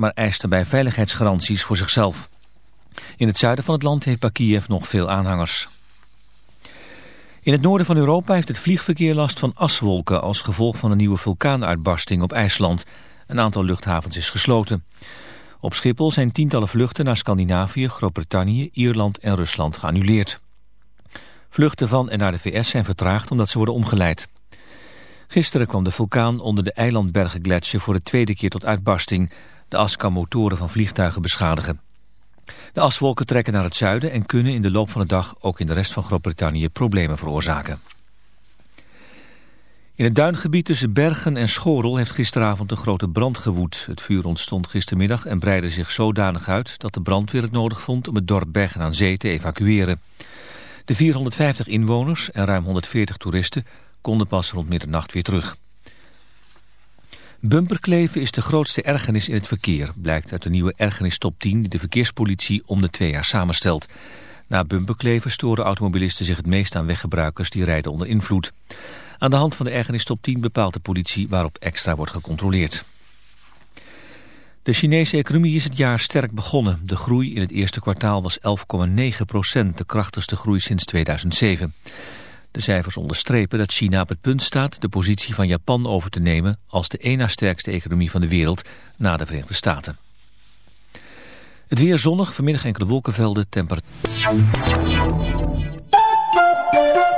maar eist daarbij veiligheidsgaranties voor zichzelf. In het zuiden van het land heeft Bakiev nog veel aanhangers. In het noorden van Europa heeft het vliegverkeer last van aswolken als gevolg van een nieuwe vulkaanuitbarsting op IJsland. Een aantal luchthavens is gesloten. Op Schiphol zijn tientallen vluchten naar Scandinavië, Groot-Brittannië, Ierland en Rusland geannuleerd. Vluchten van en naar de VS zijn vertraagd omdat ze worden omgeleid. Gisteren kwam de vulkaan onder de eilandbergengletsjer voor de tweede keer tot uitbarsting. De as kan motoren van vliegtuigen beschadigen. De aswolken trekken naar het zuiden en kunnen in de loop van de dag ook in de rest van Groot-Brittannië problemen veroorzaken. In het duingebied tussen Bergen en Schorel heeft gisteravond een grote brand gewoed. Het vuur ontstond gistermiddag en breidde zich zodanig uit dat de brandweer het nodig vond om het dorp Bergen aan Zee te evacueren. De 450 inwoners en ruim 140 toeristen konden pas rond middernacht weer terug. Bumperkleven is de grootste ergernis in het verkeer, blijkt uit de nieuwe ergernis top 10 die de verkeerspolitie om de twee jaar samenstelt. Na bumperkleven storen automobilisten zich het meest aan weggebruikers die rijden onder invloed. Aan de hand van de ergernis top 10 bepaalt de politie waarop extra wordt gecontroleerd. De Chinese economie is het jaar sterk begonnen. De groei in het eerste kwartaal was 11,9 procent, de krachtigste groei sinds 2007. De cijfers onderstrepen dat China op het punt staat de positie van Japan over te nemen als de ena sterkste economie van de wereld na de Verenigde Staten. Het weer zonnig, vanmiddag enkele wolkenvelden, temperatuur.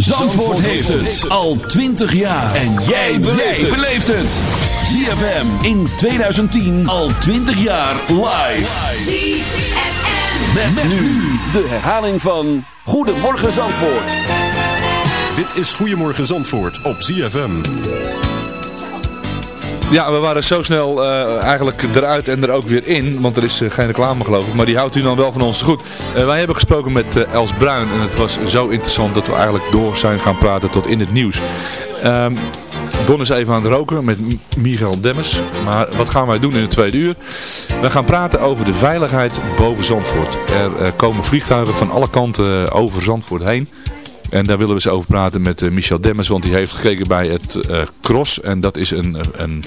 Zandvoort heeft het al 20 jaar. En jij beleeft het. ZFM in 2010 al 20 jaar live. ZFM. Met, met nu de herhaling van Goedemorgen Zandvoort. Dit is Goedemorgen Zandvoort op ZFM. Ja, we waren zo snel eh, eigenlijk eruit en er ook weer in, want er is eh, geen reclame geloof ik, maar die houdt u dan wel van ons te goed. Eh, wij hebben gesproken met Els Bruin en het was zo interessant dat we eigenlijk door zijn gaan praten tot in het nieuws. Ehm, Don is even aan het roken met Michael Demmers, maar wat gaan wij doen in het tweede uur? We gaan praten over de veiligheid boven Zandvoort. Er komen vliegtuigen van alle kanten over Zandvoort heen. En daar willen we eens over praten met eh, Michel Demmers, want die heeft gekeken bij het eh, CROSS. En dat is een, een,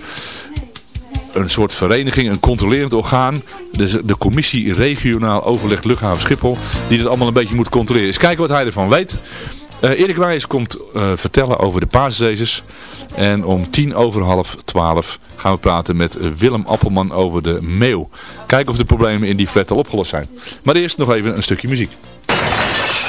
een soort vereniging, een controlerend orgaan. Dus de commissie regionaal overleg luchthaven Schiphol, die dat allemaal een beetje moet controleren. Eens kijken wat hij ervan weet. Eh, Erik Wijs komt vertellen over de paasdezes. En om tien over half twaalf gaan we praten met Willem Appelman over de meeuw. Kijken of de problemen in die flat al opgelost zijn. Maar eerst nog even een stukje muziek.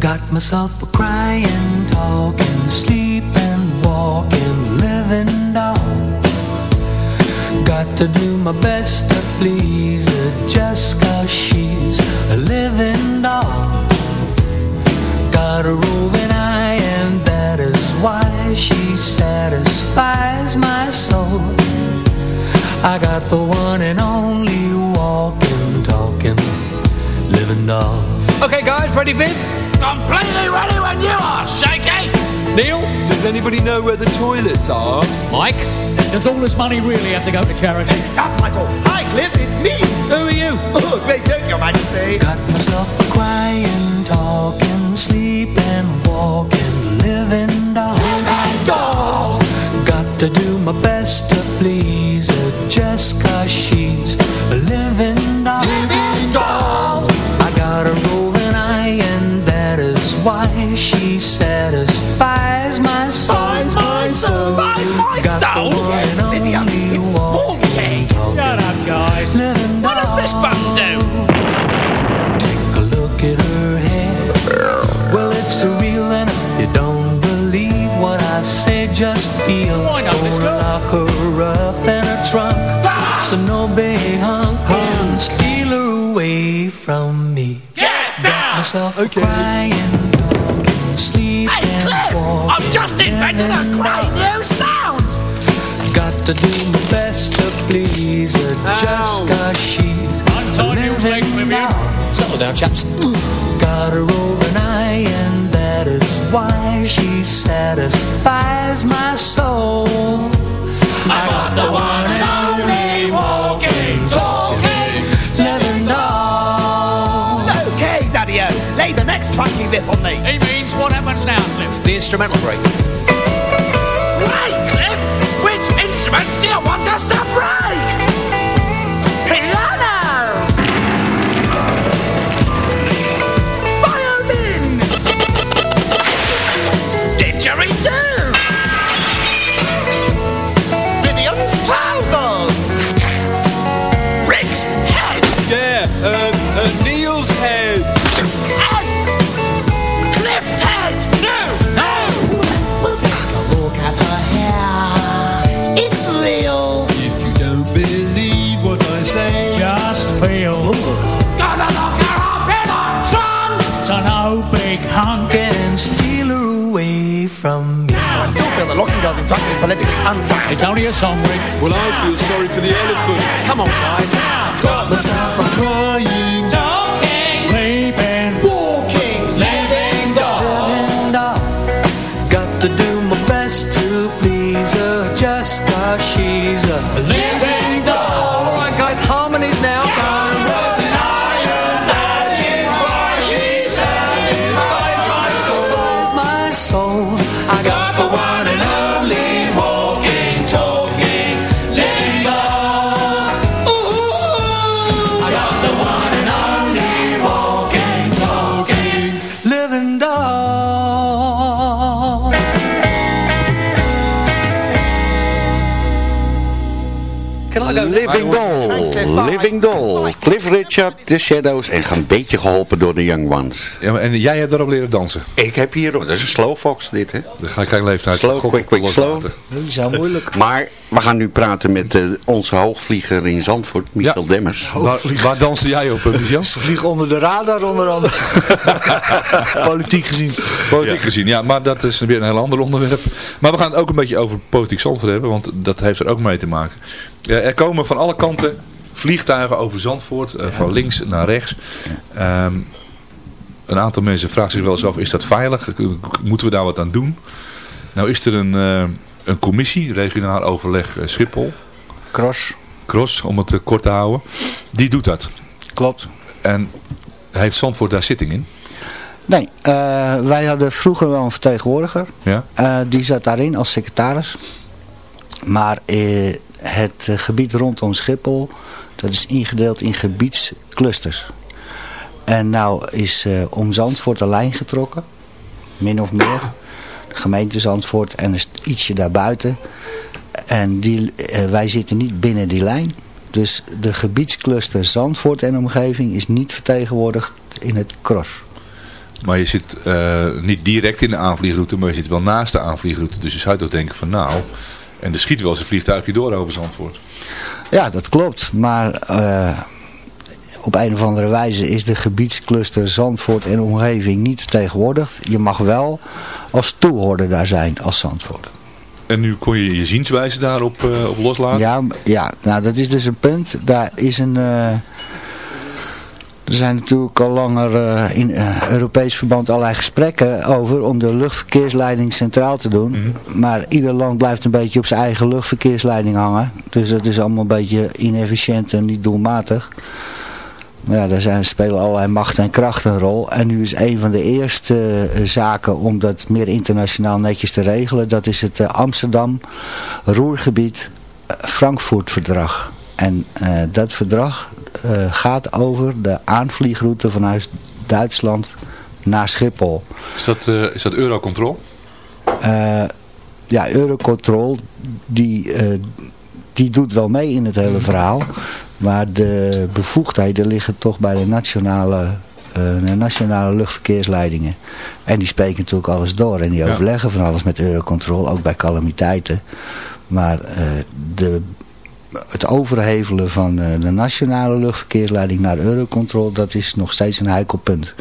Got myself a crying, talking, sleeping, walking, living doll. Got to do my best to please her just cause she's a living doll. Got a roving eye and that is why she satisfies my soul. I got the one and only walking, talking, living doll. Okay, guys, ready, Viv? Completely ready when you are, Shaky. Neil, does anybody know where the toilets are? Mike, does all this money really have to go to charity? That's Michael. Hi, Cliff, it's me. Who are you? Oh, great joke, Your Majesty. Got myself a crying, talking, sleeping, walking, living doll. doll. Got to do my best to please her just cause she's she satisfies my soul. Buys my soul. Buys my Got soul. one Yes, and Vivian, only it's walking, haunting. talking, Shut up, guys. living What does this button do? Take a look at her hair. Well, it's surreal, and if you don't believe what I say, just feel. Why not? Let's Gonna go. lock her up in a trunk, ah! so no big hunk can steal her away from me. Get down! Myself Okay. crying, to do my best to please her, oh. just cause she's Untie a Neil's legs, living Vivian. doll. Settle down, chaps. Got her over an eye and that is why she satisfies my soul I got the one and only walking, talking, living doll Okay, Daddy-O, lay the next funky riff on me. He means what happens now, Cliff? The instrumental break. Schmatz. Politically unsound. It's only a song, Rick. well, I feel sorry for the elephant. Come on, guys. Got myself a Crying, Living Goal. Living Goal. Richard, The Shadows en een beetje geholpen door de Young Ones. Ja, en jij hebt daarop leren dansen. Ik heb hier, dat is een slow fox dit hè. Dan ga ik geen leeftijd Slow, quick, quick, slow. Dat is heel moeilijk. Maar we gaan nu praten met eh, onze hoogvlieger in Zandvoort, Michel Demmers. Waar, waar danste jij op, eh, Michel? Ze vliegen onder de radar onder andere. Politiek gezien. Politiek gezien, ja, maar dat is weer een heel ander onderwerp. Maar we gaan het ook een beetje over politiek Zandvoort hebben, want dat heeft er ook mee te maken. Ja, er komen van alle kanten vliegtuigen over Zandvoort, eh, van links naar rechts. Ehm, een aantal mensen vragen zich wel eens af, is dat veilig? Moeten we daar wat aan doen? Nou is er een, eh, een commissie, regionaal overleg eh, Schiphol. Cross. Cross, om het kort te houden. Die doet dat. Klopt. En heeft Zandvoort daar zitting in? Nee, wij hadden vroeger wel een vertegenwoordiger. Ja? Die zat daarin als secretaris. Maar het gebied rondom Schiphol, dat is ingedeeld in gebiedsclusters. En nou is eh, om Zandvoort een lijn getrokken, min of meer. De gemeente Zandvoort en st- ietsje daarbuiten. En die, eh, wij zitten niet binnen die lijn. Dus de gebiedscluster Zandvoort en omgeving is niet vertegenwoordigd in het cross. Maar je zit eh, niet direct in de aanvliegroute, maar je zit wel naast de aanvliegroute. Dus je zou toch denken van nou, en er schiet wel eens een vliegtuigje door over Zandvoort. Ja, dat klopt. Maar eh, op een of andere wijze is de gebiedscluster Zandvoort en omgeving niet vertegenwoordigd. Je mag wel als toehoorder daar zijn als Zandvoort. En nu kon je je zienswijze daarop eh, op loslaten? Ja, ja, nou dat is dus een punt. Daar is een... eh, Er zijn natuurlijk al langer uh, in uh, Europees verband allerlei gesprekken over om de luchtverkeersleiding centraal te doen. Mhm. Maar ieder land blijft een beetje op zijn eigen luchtverkeersleiding hangen. Dus dat is allemaal een beetje inefficiënt en niet doelmatig. Maar ja, daar zijn, spelen allerlei machten en krachten een rol. En nu is een van de eerste uh, zaken om dat meer internationaal netjes te regelen. Dat is het Amsterdam Roergebied Frankfurt verdrag. En uh, dat verdrag uh, gaat over de aanvliegroute vanuit Duitsland naar Schiphol. Is dat, uh, is dat Eurocontrol? ja, Eurocontrol die, die doet wel mee in het hele verhaal. Maar de bevoegdheden liggen toch bij de nationale, de nationale luchtverkeersleidingen. En die spreken natuurlijk alles door. En die Ja. overleggen van alles met Eurocontrol, ook bij calamiteiten. Maar de het overhevelen van uh, de nationale luchtverkeersleiding naar Eurocontrol, dat is nog steeds een heikel punt.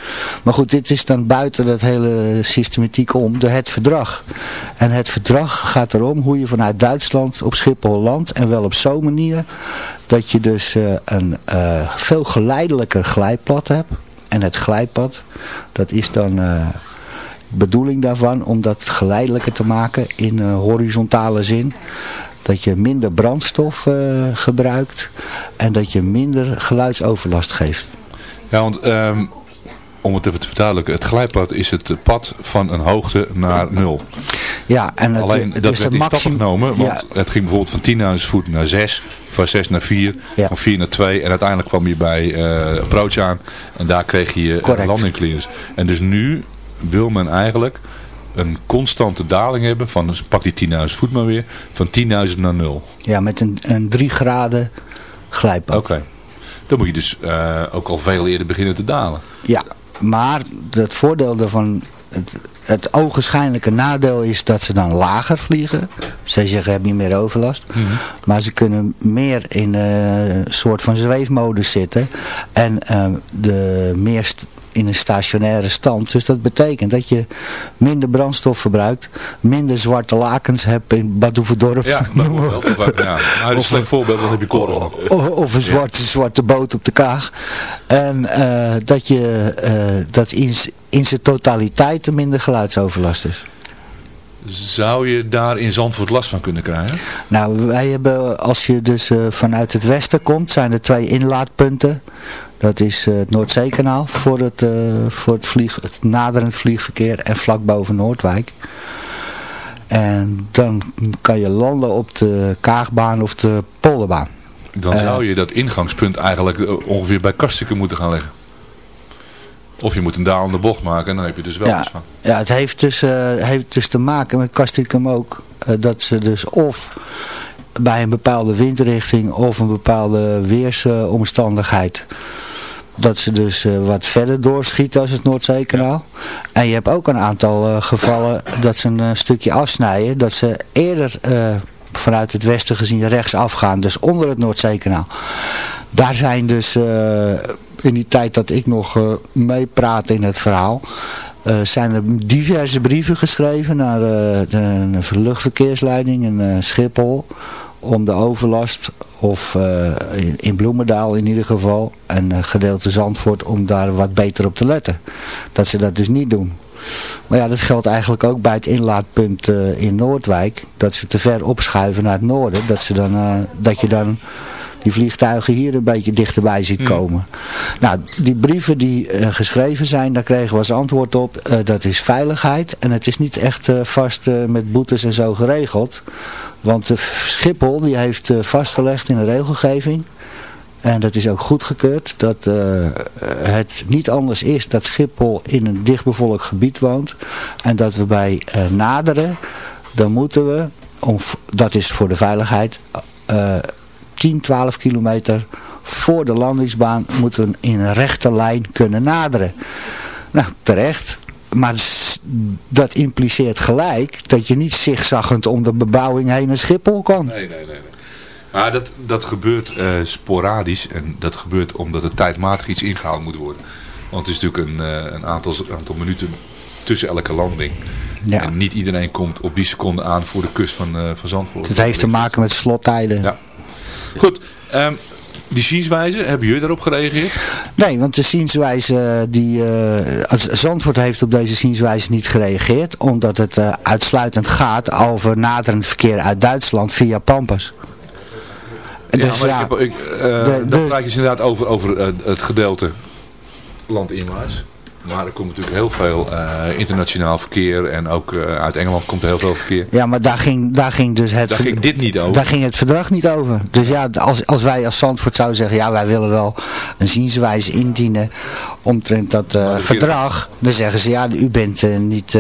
Maar goed, dit is dan buiten dat hele systematiek om, de het verdrag. En het verdrag gaat erom hoe je vanuit Duitsland op Schiphol landt en wel op zo'n manier dat je dus uh, een uh, veel geleidelijker glijpad hebt. En het glijpad, dat is dan bedoeling daarvan om dat geleidelijker te maken in horizontale zin dat je minder brandstof uh, gebruikt en dat je minder geluidsoverlast geeft. Ja, want um, om het even te verduidelijken, het glijpad is het pad van een hoogte naar nul. Ja, en het, Alleen het dat is werd maxim... stappen genomen, want Ja. het ging bijvoorbeeld van 10.000 voet naar 6, van 6 naar 4, Ja. van 4 naar 2 en uiteindelijk kwam je bij uh, approach aan en daar kreeg je Correct. landing clearance. En dus nu wil men eigenlijk een constante daling hebben van, dus pak die 10.000 voet maar weer, van 10.000 naar 0. Ja, met een, een 3 graden glijpad. Oké. Dan moet je dus uh, ook al veel eerder beginnen te dalen. Ja, maar het voordeel daarvan, het, het ogenschijnlijke nadeel is dat ze dan lager vliegen. Ze zeggen, heb je meer overlast. Mhm. Maar ze kunnen meer in uh, een soort van zweefmodus zitten. En uh, de meer st- in een stationaire stand. Dus dat betekent dat je minder brandstof verbruikt. Minder zwarte lakens hebt in Bad Oeverdorp. Ja, ja. Nou, dat is een slecht voorbeeld, dan heb je koren. Of, of een zwarte, zwarte boot op de kaag. En uh, dat, je, uh, dat in, in zijn totaliteit er minder geluidsoverlast is. Zou je daar in Zandvoort last van kunnen krijgen? Nou, wij hebben, als je dus uh, vanuit het westen komt, zijn er twee inlaatpunten. Dat is uh, het Noordzeekanaal voor het, uh, voor het, vlieg, het naderend vliegverkeer en vlak boven Noordwijk. En dan kan je landen op de Kaagbaan of de Polderbaan. Dan zou je dat ingangspunt eigenlijk ongeveer bij Kastikum moeten gaan leggen. Of je moet een dalende bocht maken en dan heb je dus wel ja, iets van. Ja, het heeft dus, uh, heeft dus te maken met Castricum ook. Uh, dat ze dus of bij een bepaalde windrichting of een bepaalde weersomstandigheid... dat ze dus uh, wat verder doorschieten als het Noordzeekanaal. Ja. En je hebt ook een aantal gevallen dat ze een stukje afsnijden. Dat ze eerder vanuit het westen gezien rechts afgaan. Dus onder het Noordzeekanaal. Daar zijn dus in die tijd dat ik nog uh, meepraat in het verhaal, uh, zijn er diverse brieven geschreven naar uh, de, de luchtverkeersleiding in Schiphol om de overlast, of in, in, Bloemendaal in ieder geval, en gedeelte Zandvoort, om daar wat beter op te letten. Dat ze dat dus niet doen. Maar ja, dat geldt eigenlijk ook bij het inlaatpunt in Noordwijk, dat ze te ver opschuiven naar het noorden, dat, ze dan, dat je dan die vliegtuigen hier een beetje dichterbij ziet komen. Mm. Nou, die brieven die uh, geschreven zijn, daar kregen we als antwoord op, uh, dat is veiligheid. En het is niet echt uh, vast met boetes en zo geregeld. Want Schiphol die heeft vastgelegd in de regelgeving, en dat is ook goedgekeurd, dat het niet anders is dat Schiphol in een dichtbevolkt gebied woont. En dat we bij naderen, dan moeten we, om, dat is voor de veiligheid... 10, 12 kilometer voor de landingsbaan moeten we in een rechte lijn kunnen naderen. Nou, terecht. Maar dat impliceert gelijk dat je niet zigzaggend om de bebouwing heen naar Schiphol kan. Nee, nee, nee. nee. Maar dat, dat gebeurt uh, sporadisch en dat gebeurt omdat er tijdmatig iets ingehaald moet worden. Want het is natuurlijk een, uh, een aantal, aantal minuten tussen elke landing. Ja. En niet iedereen komt op die seconde aan voor de kust van, uh, van Zandvoort. Het heeft te maken met slottijden. Ja. Goed, um, Die zienswijze, hebben jullie daarop gereageerd? Nee, want de zienswijze, die, eh, Zandvoort heeft op deze zienswijze niet gereageerd, omdat het eh, uitsluitend gaat over naderend verkeer uit Duitsland via Pampas. Dus, ja, maar ik heb, ik, uh, de, dan praat je dus inderdaad over, over uh, het gedeelte landinwaarts. Maar er komt natuurlijk heel veel uh, internationaal verkeer en ook uh, uit Engeland komt er heel veel verkeer. Ja, maar daar ging, daar ging dus het... Daar ging dit niet over. Daar ging het verdrag niet over. Dus ja, als, als wij als Zandvoort zouden zeggen, ja wij willen wel een zienswijze indienen omtrent dat uh, verdrag, dan zeggen ze ja, u bent niet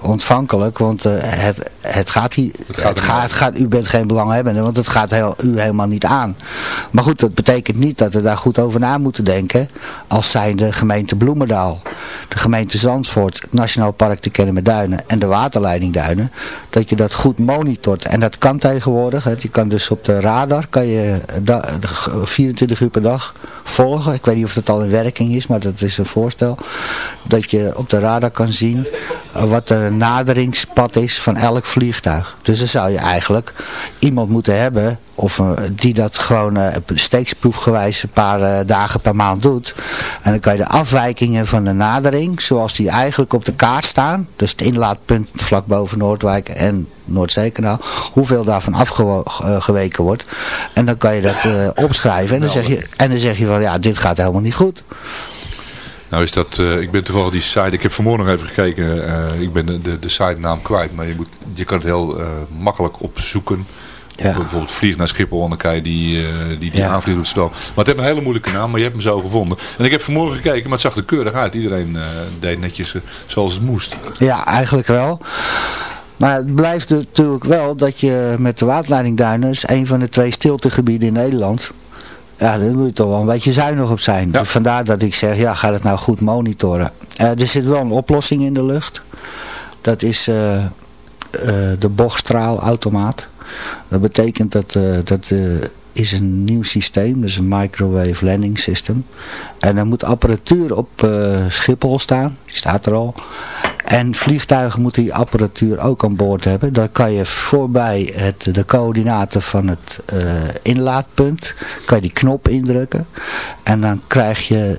ontvankelijk, want het, het gaat hier, het gaat, het gaat, het gaat, u bent geen belanghebbende, want het gaat heel, u helemaal niet aan. Maar goed, dat betekent niet dat we daar goed over na moeten denken als zijnde gemeente Bloemendaal de gemeente Zandvoort, Nationaal Park de Kennemerduinen en de waterleiding Duinen, dat je dat goed monitort. En dat kan tegenwoordig, hè. je kan dus op de radar, kan je 24 uur per dag volgen. Ik weet niet of dat al in werking is, maar dat is een voorstel. Dat je op de radar kan zien wat er een naderingspad is van elk vliegtuig. Dus dan zou je eigenlijk iemand moeten hebben of die dat gewoon steeksproefgewijs een paar dagen per maand doet. En dan kan je de afwijkingen van de zoals die eigenlijk op de kaart staan. Dus het inlaatpunt vlak boven Noordwijk en Noordzeekanaal. Hoeveel daarvan afgeweken wordt. En dan kan je dat opschrijven. En dan, zeg je, en dan zeg je van ja, dit gaat helemaal niet goed. Nou is dat, uh, ik ben toevallig die site, ik heb vanmorgen nog even gekeken, uh, ik ben de, de, de site naam kwijt, maar je, moet, je kan het heel uh, makkelijk opzoeken. Ja. Bijvoorbeeld vlieg naar Schiphol en dan kan je die, uh, die, die ja. het spel. Maar het heeft een hele moeilijke naam, maar je hebt hem zo gevonden. En ik heb vanmorgen gekeken, maar het zag er keurig uit. Iedereen uh, deed netjes uh, zoals het moest. Ja, eigenlijk wel. Maar het blijft natuurlijk wel dat je met de waterleiding Duinen, is een van de twee stiltegebieden in Nederland. Ja, daar moet je toch wel een beetje zuinig op zijn. Ja. Dus vandaar dat ik zeg, ja, ga het nou goed monitoren. er zit wel een oplossing in de lucht. Dat is de bochtstraalautomaat. Dat betekent dat, uh, dat uh, is een nieuw systeem, dus een microwave landing system. En er moet apparatuur op uh, Schiphol staan, die staat er al. En vliegtuigen moeten die apparatuur ook aan boord hebben. Dan kan je voorbij het, de coördinaten van het uh, inlaatpunt, kan je die knop indrukken. En dan krijg je,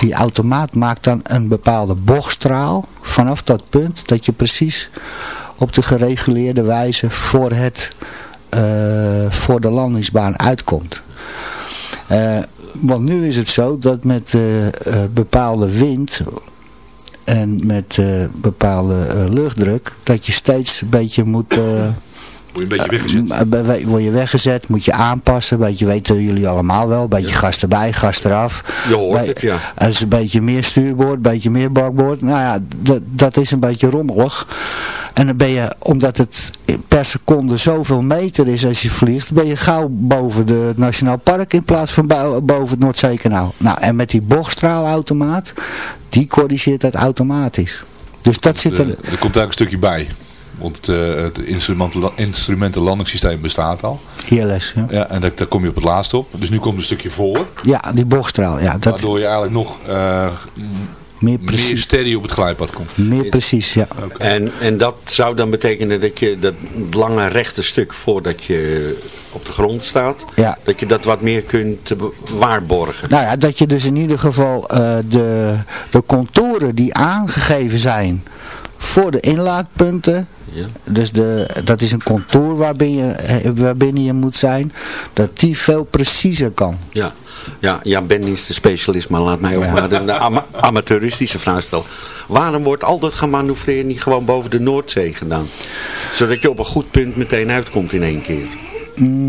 die automaat maakt dan een bepaalde bochtstraal vanaf dat punt, dat je precies op de gereguleerde wijze voor, het, uh, voor de landingsbaan uitkomt. Uh, want nu is het zo dat met uh, bepaalde wind en met bepaalde luchtdruk, dat je steeds een beetje moet... Word je een beetje weggezet? Uh, word je weggezet, moet je aanpassen. Beetje weten jullie allemaal wel. Beetje ja. gas erbij, gas eraf. Je hoort het, ja. Er is een beetje meer stuurboord, een beetje meer bakboord. Nou ja, dat is een beetje rommelig. En dan ben je, omdat het per seconde zoveel meter is als je vliegt, ben je gauw boven de Nationaal Park in plaats van boven het Noordzeekanaal. Nou, en met die bochtstraalautomaat, die corrigeert dat automatisch. Dus dat zit er... Er komt daar een stukje bij. Want uh, het instrumentenlandingssysteem bestaat al. ILS, ja. ja en daar, daar, kom je op het laatste op. Dus nu komt een stukje voor. Ja, die bochtstraal. Ja, dat... Waardoor je eigenlijk nog uh, meer, precies. meer steady op het glijpad komt. Meer precies, ja. Okay. En, en dat zou dan betekenen dat je dat lange rechte stuk voordat je op de grond staat, ja. dat je dat wat meer kunt waarborgen. Nou ja, dat je dus in ieder geval uh, de, de contouren die aangegeven zijn voor de inlaatpunten. Ja. Dus de, dat is een contour waarbinnen je, waarbinnen je moet zijn. Dat die veel preciezer kan. Ja, ja, ja Ben is de specialist, maar laat mij ook ja. maar een ama amateuristische vraag stellen. Waarom wordt altijd gemanoeuvreerd niet gewoon boven de Noordzee gedaan? Zodat je op een goed punt meteen uitkomt in één keer.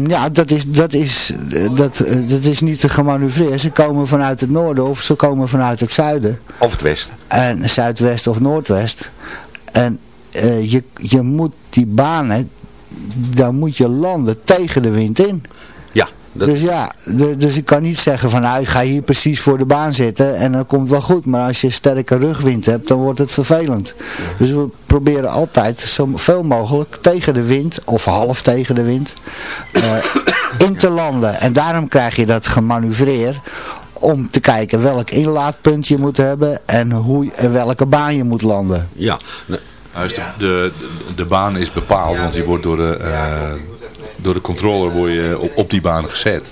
Ja, dat is, dat, is, dat, dat is niet te gemanoeuvreerd. Ze komen vanuit het noorden of ze komen vanuit het zuiden. Of het westen. En zuidwest of noordwest. En uh, je, je moet die banen, daar moet je landen tegen de wind in. Ja. Dat... Dus ja, dus ik kan niet zeggen van nou ik ga hier precies voor de baan zitten en dan komt het wel goed. Maar als je sterke rugwind hebt, dan wordt het vervelend. Dus we proberen altijd zoveel mogelijk tegen de wind, of half tegen de wind, uh, in te landen. En daarom krijg je dat gemanoeuvreer om te kijken welk inlaatpunt je moet hebben en hoe, en welke baan je moet landen. Ja, nou, de, de, de, baan is bepaald, want die wordt door de, uh, door de controller word je op, op die baan gezet.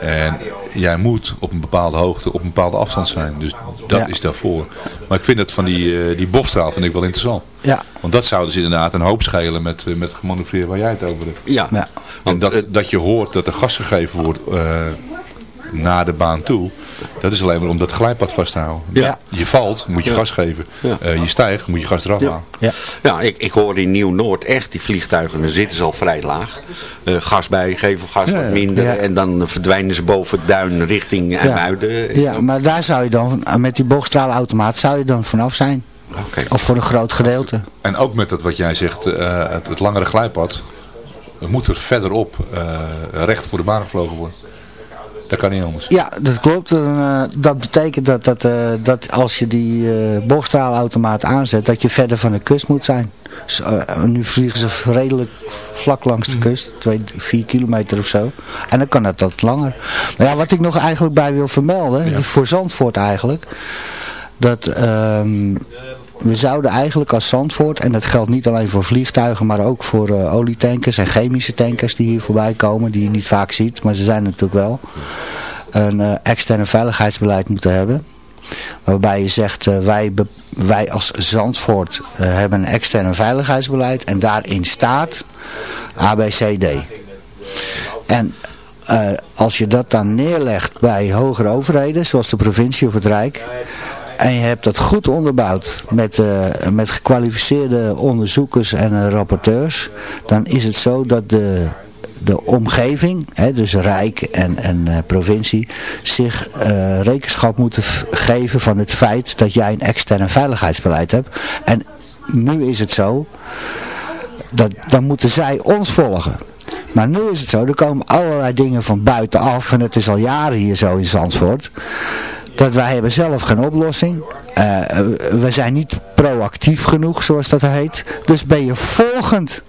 En jij moet op een bepaalde hoogte, op een bepaalde afstand zijn. Dus dat Ja. is daarvoor. Maar ik vind het van die, eh, die bochtstraal vind ik wel interessant. Ja. Want dat zou dus inderdaad een hoop schelen met, eh, met het gemanoeuvreer waar jij het over hebt. Ja. Ja. En dat, dat je hoort dat er gas gegeven wordt eh, naar de baan toe. Dat is alleen maar om dat glijpad vast te houden. Ja. Je valt, moet je gas geven. Ja. Eh, je stijgt, moet je gas eraf halen. Ja. Ja, ik, ik hoor in Nieuw-Noord echt die vliegtuigen, dan zitten ze al vrij laag. Eh, gas bijgeven, gas Ja, wat ja. minder. Ja. En dan verdwijnen ze boven het duin richting IJmuiden. Ja, maar daar zou je dan, met die boogstraalautomaat, zou je dan vanaf zijn. Oké. Of voor een groot gedeelte. En ook met dat wat jij zegt, eh, het, het langere glijpad. Moet er verderop eh, recht voor de baan gevlogen worden. Dat kan niet anders. Ja, dat klopt. En, eh, dat betekent dat, dat, eh, dat als je die eh boogstraalautomaat aanzet, dat je verder van de kust moet zijn. Dus, nu vliegen ze redelijk vlak langs de kust, twee, vier kilometer of zo. En dan kan het wat langer. Maar ja, wat ik nog eigenlijk bij wil vermelden, voor Zandvoort eigenlijk, dat ehm, we zouden eigenlijk als Zandvoort, en dat geldt niet alleen voor vliegtuigen, maar ook voor eh, olietankers en chemische tankers die hier voorbij komen, die je niet vaak ziet, maar ze zijn natuurlijk wel, een eh, externe veiligheidsbeleid moeten hebben. Waarbij je zegt, eh, wij, wij als Zandvoort hebben een extern veiligheidsbeleid en daarin staat ABCD. En als je dat dan neerlegt bij hogere overheden, zoals de provincie of het Rijk, en je hebt dat goed onderbouwd met, eh, met gekwalificeerde onderzoekers en eh, rapporteurs, dan is het zo dat de, de omgeving, hè, dus Rijk en, en eh, provincie, zich rekenschap moeten geven van het feit dat jij een extern veiligheidsbeleid hebt. En nu is het zo, dat, dan moeten zij ons volgen. Maar nu is het zo, er komen allerlei dingen van buitenaf, en het is al jaren hier zo in Zandvoort, dat wij hebben zelf geen oplossing. Eh, we zijn niet proactief genoeg, zoals dat heet. Dus ben je volgend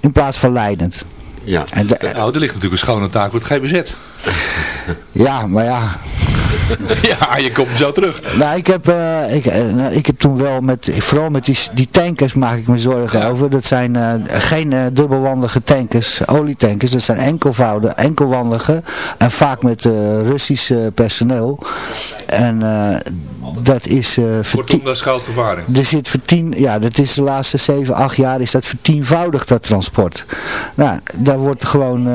in plaats van leidend. Ja. En de- Nou, er ligt natuurlijk een schone taak voor het GBZ. ja, maar ja, ja, je komt zo terug. Nou, ik heb, eh, ik, eh, nou, ik heb toen wel met, vooral met die, die tankers maak ik me zorgen over. Dat zijn eh, geen dubbelwandige tankers, olietankers. Dat zijn enkelvoudige, enkelwandige en vaak met Russisch personeel. En dat is... eh Kortom, dat is er zit vertien, ja, dat is de laatste 7, 8 jaar is dat vertienvoudigd dat transport. Nou, daar wordt gewoon, eh,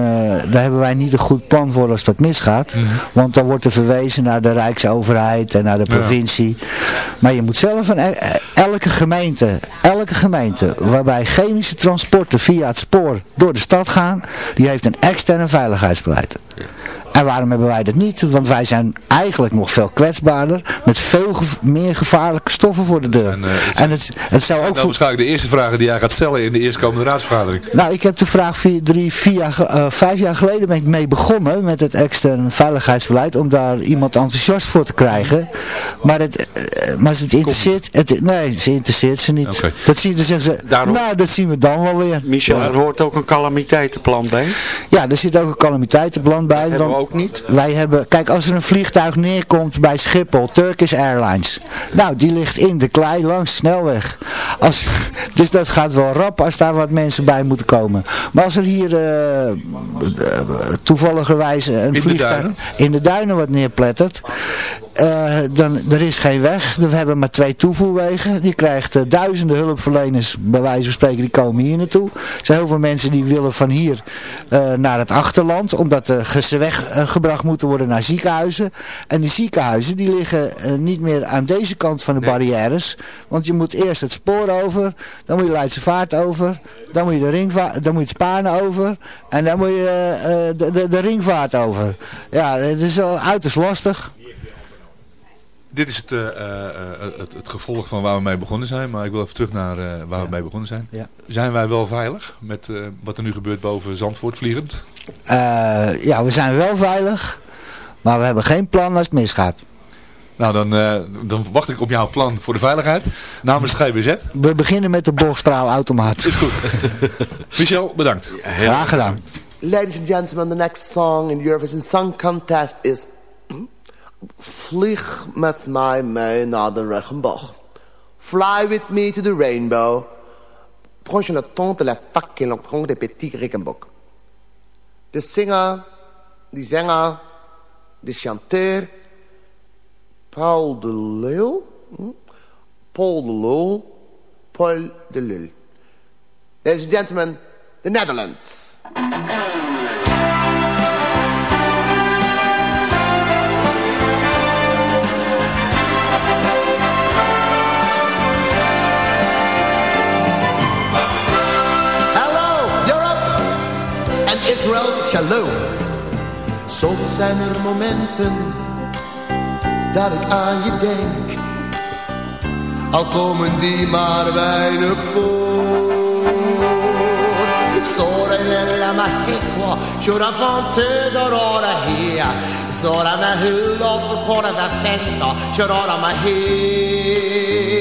daar hebben wij niet een goed plan voor als dat misgaat. Want dan wordt er verwezen naar de Rijksoverheid en naar de Ja. provincie. Maar je moet zelf een, e- elke gemeente, elke gemeente waarbij chemische transporten via het spoor door de stad gaan, die heeft een externe veiligheidsbeleid. En waarom hebben wij dat niet? Want wij zijn eigenlijk nog veel kwetsbaarder. Met veel gev- meer gevaarlijke stoffen voor de deur. En, eh, het het, het zou ook voor... waarschijnlijk de eerste vragen die jij gaat stellen in de eerstkomende raadsvergadering. Nou, ik heb de vraag vier, drie, vier jaar, eh, vijf jaar geleden ben ik mee begonnen met het extern veiligheidsbeleid. Om daar iemand enthousiast voor te krijgen. Maar het, eh, maar het interesseert, het, nee, ze interesseert ze niet. Dat zien, dan zeggen ze, Daarom- nou dat zien we dan wel weer. Michel, Ja. er hoort ook een calamiteitenplan bij. Ja, er zit ook een calamiteitenplan bij. Ook niet. Wij hebben, kijk, als er een vliegtuig neerkomt bij Schiphol, Turkish Airlines. Nou, die ligt in de klei langs de snelweg. Als, dus dat gaat wel rap als daar wat mensen bij moeten komen. Maar als er hier eh, toevalligerwijs een de vliegtuig duinen? in de duinen wat neerplettert, eh, dan er is geen weg. We hebben maar twee toevoerwegen. Je krijgt duizenden hulpverleners, bij wijze van spreken, die komen hier naartoe. Er zijn heel veel mensen die willen van hier naar het achterland, omdat de ze weggebracht moeten worden naar ziekenhuizen. En die ziekenhuizen die liggen eh, niet meer aan deze kant van de barrières, want je moet eerst het spoor over, dan moet je Leidse Vaart over, dan moet je de ringvaart, dan moet je het Spaarne over en dan moet je eh, eh, de, de, de ringvaart over. Ja, het is uiterst lastig. Dit is het, eh, eh, eh, het, het gevolg van waar we mee begonnen zijn. Maar ik wil even terug naar eh, waar we mee begonnen zijn. Ja. Zijn wij wel veilig met eh, wat er nu gebeurt boven Zandvoort vliegend? Eh, ja, we zijn wel veilig, maar we hebben geen plan als het misgaat. Nou, dan, eh, dan wacht ik op jouw plan voor de veiligheid. Namens het GBZ. We beginnen met de boogstraalautomaat. Is goed. Michel, bedankt. Graag gedaan. Ladies and gentlemen, the next song in Eurovision Song Contest is Vlieg met mij mee naar de regenboog. Fly with me to the rainbow. Proche le temps de la fucking l'empreinte des petits regenboog. De singer, die zanger, de chanteur Paul de Leeuw. Hm? Paul de Lul. Paul de Lul. Ladies and gentlemen, the Netherlands. Shalom. Soms zijn er momenten dat ik aan je denk. Al komen die maar weinig voor. Sorella ma hekwa, Jura vante dorora hea. Zora ma hulop, kora va fenta, Jura ma hea.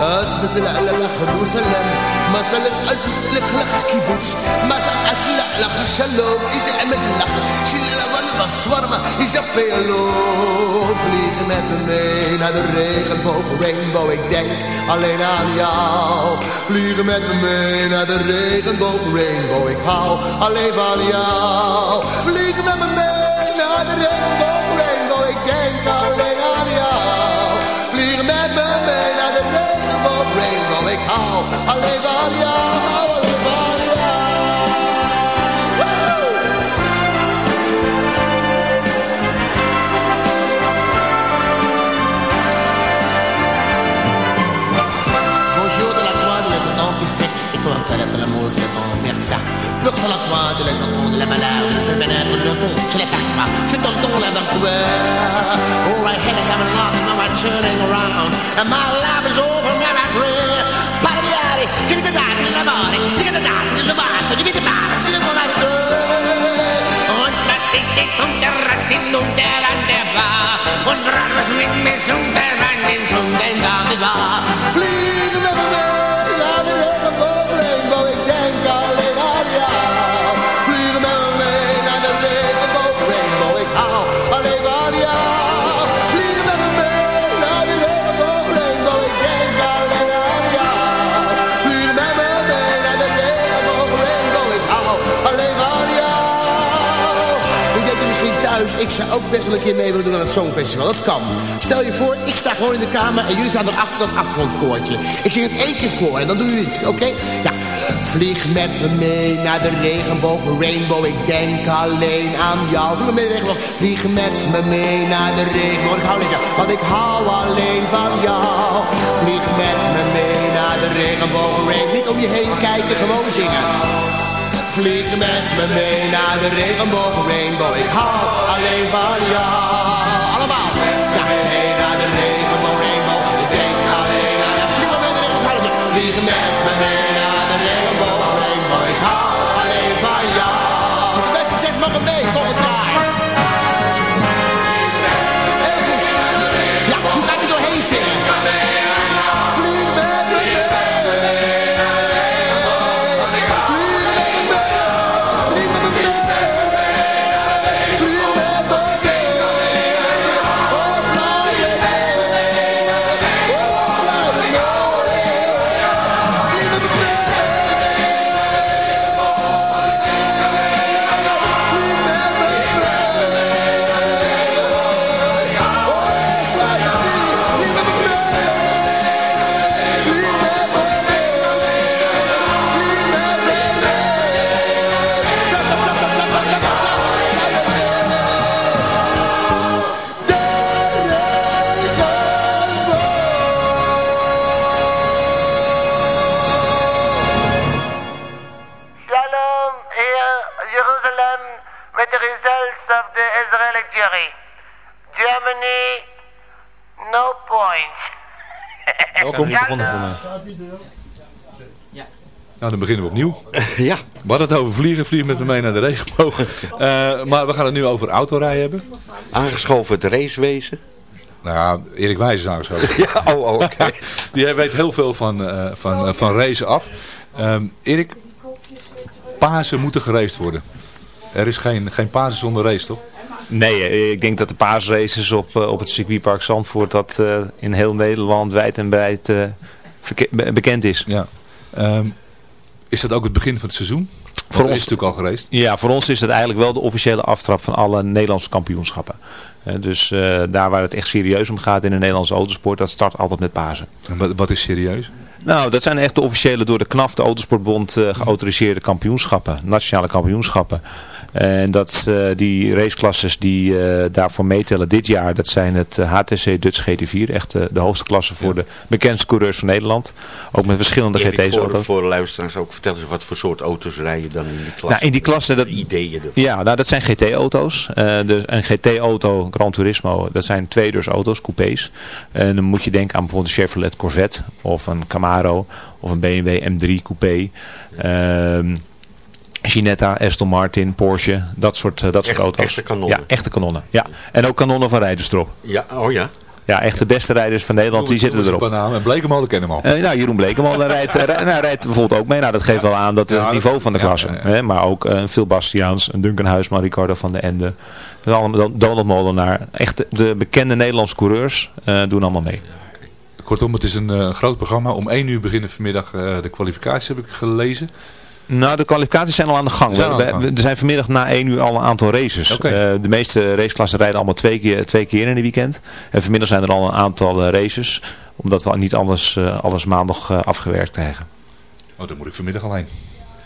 اس مثل على لحب وسلم ما سلت اجلس لك لخ كيبوتش ما سقاش لا لخ شلوم اذا عمت لخ شيل على ظل بصور ما يجبي له فليغ ما بمين هذا الريغ بوك وين بوك دنك alleen aan jou Vliegen met me mee naar de regenboog Rainbow, ik hou alleen van jou Vliegen met me mee naar de regenboog Rainbow, ik denk alleen de la croix de l'étonnant puis sexe et commentaire de la musique de ton mercat. Pur sur la croix de l'étonnant de la malade, je vais naître le don, je l'ai pas croix, je te le don la Vancouver. All right, head is coming along, now I'm turning around, and my life is over, now I'm amare, che dite dargli l'amore, che dite dargli lo guardo, gli vede pazzi da volare Und man sieht die Tunde, Rassin und der an der Bar, und Brachus mit mir zum Verlangen, zum Wendabel war. Fliegen wir zou ook best wel een keer mee willen doen aan het Songfestival. Dat kan. Stel je voor, ik sta gewoon in de kamer en jullie staan erachter dat achtergrondkoortje. Ik zing het één keer voor en dan doen jullie het, oké? Ja. Vlieg met me mee naar de regenboog, rainbow. Ik denk alleen aan jou. Vlieg met de regenboog. Vlieg met me mee naar de regenboog. Ik hou jou, want ik hou alleen van jou. Vlieg met me mee naar de regenboog, rainbow. Niet om je heen kijken, gewoon zingen. Vlieg met me mee naar de regenboog, rainbow. Ik hou alleen van jou. Allemaal. Ja, Nou, dan beginnen we opnieuw. ja. We hadden het over vliegen. Vliegen met me mee naar de regenboog. Eh, maar we gaan het nu over autorijden hebben. Aangeschoven het racewezen. Nou ja, Erik Wijs is aangeschoven. ja, oh, oh oké. Die weet heel veel van, eh, van, eh, van racen af. Ehm, Erik, Pasen moeten geraced worden. Er is geen, geen Pasen zonder race, toch? Nee, ik denk dat de paasraces op, op het circuitpark Zandvoort dat eh, in heel Nederland wijd en breed eh, bekend is. Ja. Ehm, is dat ook het begin van het seizoen? Voor ons is het natuurlijk al geweest. Ja, voor ons is het eigenlijk wel de officiële aftrap van alle Nederlandse kampioenschappen. Eh, dus eh, daar waar het echt serieus om gaat in de Nederlandse autosport, dat start altijd met Pasen. En wat, wat is serieus? Nou, dat zijn echt de officiële door de KNAF, de Autosportbond, uh, geautoriseerde kampioenschappen. Nationale kampioenschappen. En dat, uh, die raceklasses die uh, daarvoor meetellen dit jaar, dat zijn het HTC Dutch GT4. Echt de hoogste klasse voor ja. de bekendste coureurs van Nederland. Ook met verschillende GT's auto's. Voor, voor luisteraars ook, vertel eens wat voor soort auto's rijden dan in die klasse? Nou, in die klasse, dat, ideeën ervan. Ja, nou, dat zijn GT-auto's. dus een GT-auto, Gran Turismo, dat zijn tweedeursauto's, coupés. En dan moet je denken aan bijvoorbeeld een Chevrolet Corvette of een Camaro of een BMW M3 coupé. Uh, Ginetta, Aston Martin, Porsche, dat soort, uh, dat soort auto's. Echte kanonnen. Ja, echte kanonnen. Ja. En ook kanonnen van rijders erop. Ja, oh ja. Ja, echt de beste rijders van Nederland, die zitten erop. Banaan en Blekemolen kennen hem al. Uh, nou, Jeroen Blekemolen rijdt, uh, nou, rijdt bijvoorbeeld ook mee. Nou, dat geeft wel aan dat ja, het niveau van de klasse. Ja, ja, maar ook uh, Phil Bastiaans, een Duncan Huisman, Ricardo van de Ende. Donald Molenaar. Echt de bekende Nederlandse coureurs doen allemaal mee. Kortom, het is een uh, groot programma. Om 1 uur beginnen vanmiddag uh, de kwalificaties, heb ik gelezen. Nou, de kwalificaties zijn al aan de gang. Zijn we, we, er zijn vanmiddag na 1 uur al een aantal races. Okay. Uh, de meeste raceklassen rijden allemaal twee keer, twee keer in een weekend. En vanmiddag zijn er al een aantal races. Omdat we niet alles, alles maandag afgewerkt krijgen. Oh, dan moet ik vanmiddag al heen.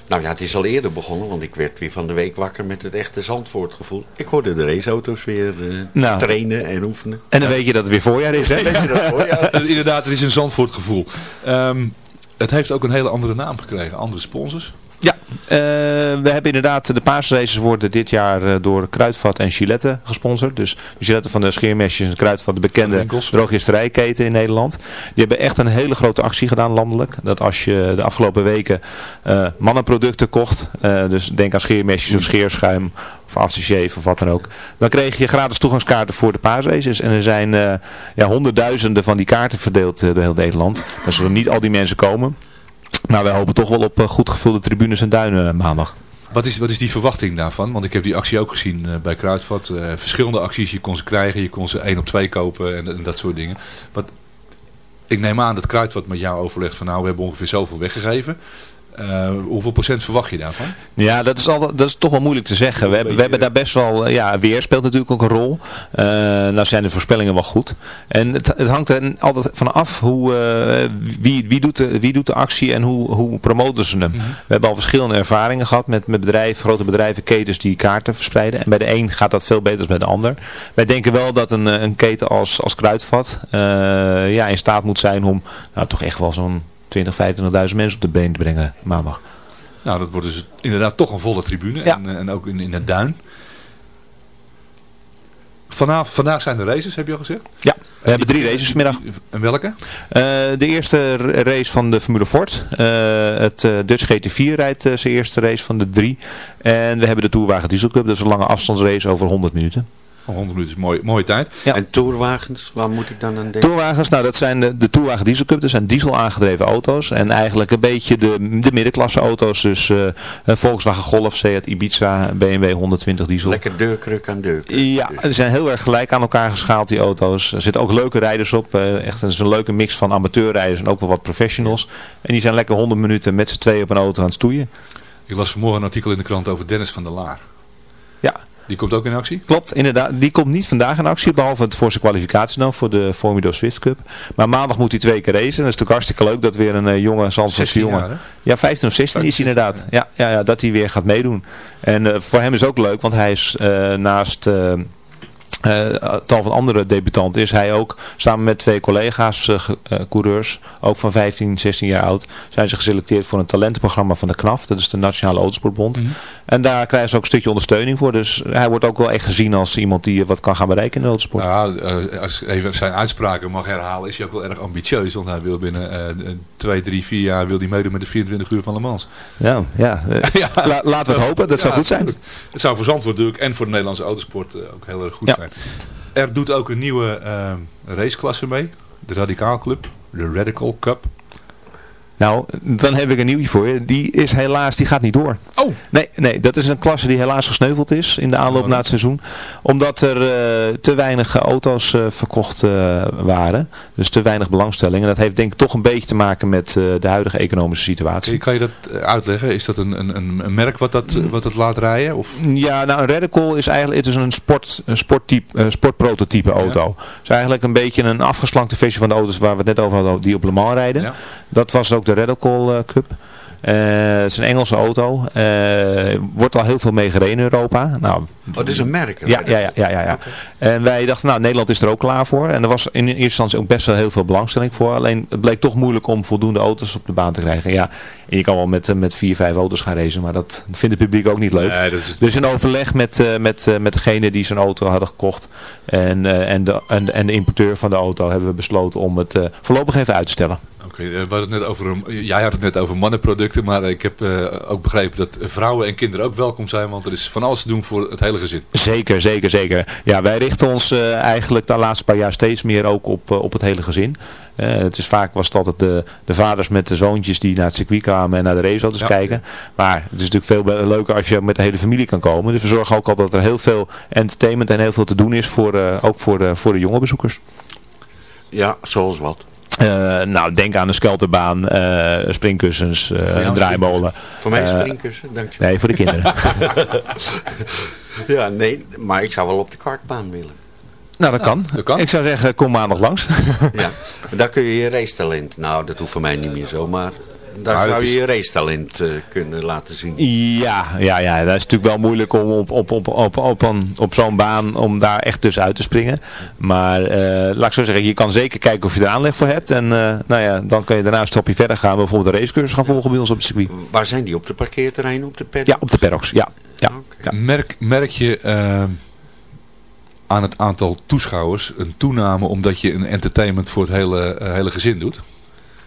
Nou ja, het is al eerder begonnen, want ik werd weer van de week wakker met het echte Zandvoort gevoel. Ik hoorde de raceauto's weer uh, nou, trainen en oefenen. En dan ja. weet je dat het weer voorjaar is, hè? Ja, voorjaar is. Inderdaad, het is een Zandvoort gevoel. Um, het heeft ook een hele andere naam gekregen, andere sponsors. Ja, uh, we hebben inderdaad, de paasraces worden dit jaar uh, door Kruidvat en Gillette gesponsord. Dus Gillette van de scheermesjes en Kruidvat, de bekende drogisterijketen in Nederland. Die hebben echt een hele grote actie gedaan landelijk. Dat als je de afgelopen weken uh, mannenproducten kocht, dus denk aan scheermesjes of scheerschuim of aftershave of wat dan ook. Dan kreeg je gratis toegangskaarten voor de paasraces. En er zijn ja, honderdduizenden van die kaarten verdeeld door heel Nederland. Dan zullen niet al die mensen komen. Maar wij hopen toch wel op uh, goed gevulde tribunes en duinen uh, maandag. Wat is, wat is die verwachting daarvan? Want ik heb die actie ook gezien uh, bij Kruidvat. verschillende acties, je kon ze krijgen, je kon ze één op twee kopen en, en dat soort dingen. Wat, ik neem aan dat Kruidvat met jou overlegt van nou we hebben ongeveer zoveel weggegeven. Uh, hoeveel procent verwacht je daarvan? Ja, dat is, al, dat is toch wel moeilijk te zeggen. We hebben, we hebben daar best wel, ja, weer speelt natuurlijk ook een rol. Uh, nou zijn de voorspellingen wel goed. En het, het hangt er altijd van af hoe, uh, wie, wie, doet de, wie doet de actie en hoe, hoe promoten ze hem. Mm -hmm. We hebben al verschillende ervaringen gehad met, met bedrijven, grote bedrijven, ketens die kaarten verspreiden. En bij de een gaat dat veel beter dan bij de ander. Wij denken wel dat een, een keten als, als Kruidvat ja, in staat moet zijn om nou, toch echt wel zo'n 20, 25.000 mensen op de been te brengen maandag. Nou, dat wordt dus inderdaad toch een volle tribune. Ja. En, en ook in, in het duin. Vanaf, vandaag zijn de races, heb je al gezegd? Ja, we hebben drie races vanmiddag. En welke? Uh, de eerste race van de Formule Ford. Uh, het uh, Dutch GT4 rijdt zijn eerste race van de drie. En we hebben de Tourwagen Diesel Cup. Dat is een lange afstandsrace over 100 minuten. 100 minuten is mooi, mooie tijd. Ja. En tourwagens, waar moet ik dan aan denken? Tourwagens, nou dat zijn de, de Tourwagen Diesel Cup. Dat zijn diesel aangedreven auto's. En eigenlijk een beetje de, de middenklasse auto's. Dus uh, Volkswagen Golf, Seat Ibiza, BMW 120 diesel. Lekker deurkruk aan deurkruk. Ja, dus. ze zijn heel erg gelijk aan elkaar geschaald die auto's. Er zitten ook leuke rijders op. Uh, echt, het is een leuke mix van amateurrijders en ook wel wat professionals. En die zijn lekker 100 minuten met z'n tweeën op een auto aan het stoeien. Ik las vanmorgen een artikel in de krant over Dennis van der Laar. Die komt ook in actie? Klopt, inderdaad. Die komt niet vandaag in actie, behalve het voor zijn kwalificatie dan, voor de Formido Swift Cup. Maar maandag moet hij twee keer racen. En dat is natuurlijk hartstikke leuk dat weer een uh, jonge Zandvoortse jongen... Jaar, ja, 15 of 16 is hij inderdaad. Ja, ja, ja, dat hij weer gaat meedoen. En uh, voor hem is ook leuk, want hij is uh, naast... Uh, tal van andere debutanten is hij ook samen met twee collega's uh, uh, coureurs, ook van 15, 16 jaar oud, zijn ze geselecteerd voor een talentenprogramma van de KNAF, dat is de Nationale Autosportbond. Mhm. Mm -hmm. En daar krijgen ze ook een stukje ondersteuning voor, dus hij wordt ook wel echt gezien als iemand die wat kan gaan bereiken in de autosport. Nou, als ik even zijn uitspraken mag herhalen, is hij ook wel erg ambitieus, want hij wil binnen 2, 3, 4 jaar wil hij meedoen met de 24 uur van Le Mans. Ja, ja. ja. La, laten we het hopen, dat zou goed zijn. Het zou voor Zandvoort natuurlijk en voor de Nederlandse autosport ook heel erg goed ja. zijn. Er doet ook een nieuwe uh, raceklasse mee. De Radicaal Club. De Radical Cup. Nou, dan heb ik een nieuwtje voor je. Die is helaas, die gaat niet door. Oh! Nee, nee, dat is een klasse die helaas gesneuveld is in de aanloop na het seizoen. Omdat er eh, te weinig eh, auto's eh, verkocht waren. Dus te weinig belangstelling. En dat heeft denk ik toch een beetje te maken met de huidige economische situatie. Kan je dat uitleggen? Is dat een, een, een merk wat dat, wat dat laat rijden? Of? Ja, nou een Radical is eigenlijk het is een, sport, een sporttype, een sportprototype auto. Het is eigenlijk een beetje een afgeslankte versie van de auto's waar we het net over hadden, die op Le Mans rijden. Dat was ook de Radical eh, Cup. Eh, het is een Engelse auto. Eh, wordt al heel veel mee gereden in Europa. Nou, Oh, het is een merk. ja, ja, ja, ja, ja, ja. En wij dachten, nou, Nederland is er ook klaar voor. En er was in eerste instantie ook best wel heel veel belangstelling voor. Alleen, het bleek toch moeilijk om voldoende auto's op de baan te krijgen. Ja, en je kan wel met, met vier, vijf auto's gaan racen, maar dat vindt het publiek ook niet leuk. Nee, dat is- Dus in overleg met, met, met degene die zo'n auto hadden gekocht en, en, de, en, en de importeur van de auto hebben we besloten om het voorlopig even uit te stellen. Oké, eh, we hadden het net over, een- jij had het net over mannenproducten, maar ik heb eh, ook begrepen dat vrouwen en kinderen ook welkom zijn, want er is van alles te doen voor het hele gezin. Zeker, zeker, zeker. Ja, wij richten ons eh, eigenlijk de laatste paar jaar steeds meer ook op, op het hele gezin. Eh, het is vaak was het altijd de, de vaders met de zoontjes die naar het circuit kwamen en naar de raceauto's Ja. kijken. Maar het is natuurlijk veel leuker als je met de hele familie kan komen. Dus we zorgen ook altijd dat er heel veel entertainment en heel veel te doen is voor, eh, ook voor de, voor de jonge bezoekers. Ja, zoals wat. Eh, nou, denk aan een skelterbaan, eh, springkussens, eh, een draaimolen. Voor mij Eh, springkussen, dank je. Nee, voor de kinderen. ja, nee, maar ik zou wel op de kartbaan willen. nou, dat kan. Ik zou zeggen, kom maandag langs. Ja, daar kun je je racetalent, nou dat hoeft voor mij niet meer zo, maar daar Nou, zou je is- je racetalent eh, kunnen laten zien. Ja, ja, ja, dat is natuurlijk wel moeilijk om op, op, op, op, op, een- op zo'n baan om daar echt tussenuit te springen. Maar eh, laat ik zo zeggen, je kan zeker kijken of je er aanleg voor hebt. En eh, nou ja, dan kan je daarna een stapje verder gaan. Bijvoorbeeld een racecursus gaan volgen bij ons op het circuit. Waar zijn die? Op de parkeerterreinen, op de pad? Ja, op de Perrox. Ja. ja. Merk, merk je aan het aantal toeschouwers een toename omdat je een entertainment voor het hele, hele gezin doet?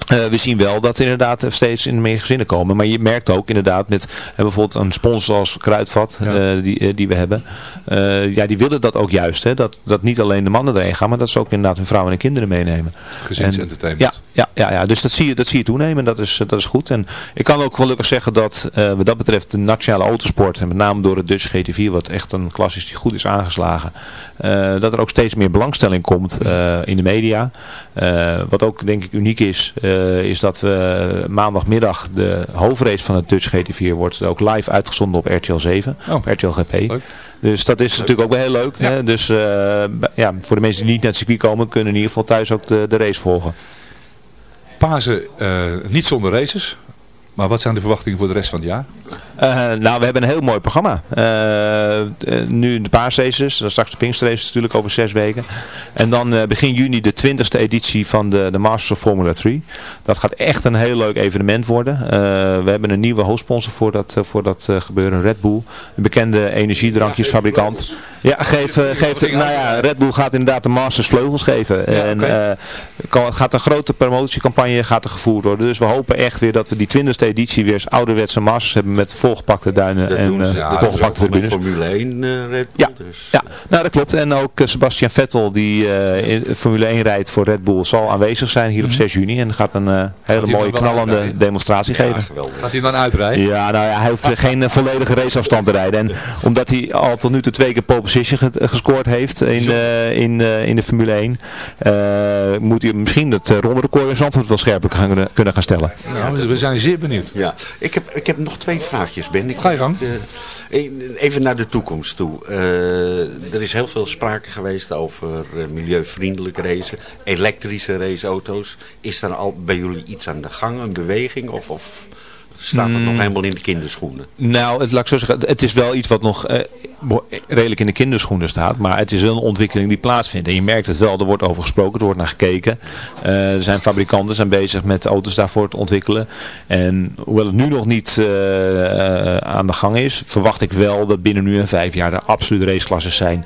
Eh, we zien wel dat inderdaad er steeds in meer gezinnen komen. Maar je merkt ook inderdaad met eh, bijvoorbeeld een sponsor als Kruidvat eh, die, die we hebben. eh, ja, die willen dat ook juist. Hè? Dat, dat niet alleen de mannen erheen gaan, maar dat ze ook inderdaad hun vrouwen en kinderen meenemen. Gezinsentertainment. En- Ja, ja, ja, ja, dus dat zie je, dat zie je toenemen en dat is, dat is goed. En ik kan ook gelukkig zeggen dat eh, wat dat betreft de nationale autosport, en met name door het Dutch GT4, wat echt een klas is die goed is aangeslagen, eh, dat er ook steeds meer belangstelling komt eh, in de media. Eh, wat ook denk ik uniek is, eh, is dat we maandagmiddag de hoofdrace van het Dutch GT4 wordt ook live uitgezonden op RTL 7, op RTL GP. Dus dat is natuurlijk ook wel heel leuk. Hè? Dus eh, ja, voor de mensen die niet naar het circuit komen, kunnen in ieder geval thuis ook de, de race volgen. Pasen eh, niet zonder races, maar wat zijn de verwachtingen voor de rest van het jaar? Eh, nou, we hebben een heel mooi programma. Eh, eh, nu de paasraces, dan straks de Pinksterraces natuurlijk over zes weken. En dan eh, begin juni de 20e editie van de, de Masters of Formula 3. Dat gaat echt een heel leuk evenement worden. Eh, we hebben een nieuwe hoofdsponsor voor dat, voor dat eh, gebeuren, Red Bull. Een bekende energiedrankjesfabrikant. Ja, geef, eh, geeft, nou ja, Red Bull gaat inderdaad de Masters vleugels geven. en eh, kan, gaat een grote promotiecampagne gaat er gevoerd worden. Dus we hopen echt weer dat we die 20e editie weer eens ouderwetse Masters hebben met volgepakte duinen Dat en ze. eh, Ja, dat is volgepakte tribunes. Formule 1 eh, Red Ja, Bull, dus. ja, nou dat klopt. En ook eh, Sebastian Vettel die eh, in Formule 1 rijdt voor Red Bull zal aanwezig zijn hier op 6 juni. En gaat een hele mooie knallende uitrijden? demonstratie geven. Gaat hij dan uitrijden? Ja, nou ja, hij hoeft geen volledige raceafstand te rijden. En omdat hij al tot nu toe twee keer pole position ge- gescoord heeft in, eh, in, eh, in de Formule 1, eh, moet hij misschien het uh, ronderecord in Zandvoort wel scherper gaan, kunnen gaan stellen. Nou, we- we zijn zeer benieuwd. Ja, ik heb, ik heb nog twee vraagjes, Ben. Ik, Ga je gang. eh, even naar de toekomst toe. Eh, er is heel veel sprake geweest over eh, milieuvriendelijk racen, elektrische raceauto's. Is er al bij jullie iets aan de gang, een beweging? Of, of staat het Mm. nog helemaal in de kinderschoenen? Nou, het, laat ik zo zeggen, het is wel iets wat nog eh, redelijk in de kinderschoenen staat. Maar het is wel een ontwikkeling die plaatsvindt. En je merkt het wel, er wordt over gesproken, er wordt naar gekeken. Eh, er zijn fabrikanten zijn bezig met auto's daarvoor te ontwikkelen. En hoewel het nu nog niet eh, aan de gang is, verwacht ik wel dat binnen nu en vijf jaar er absoluut raceklasses zijn.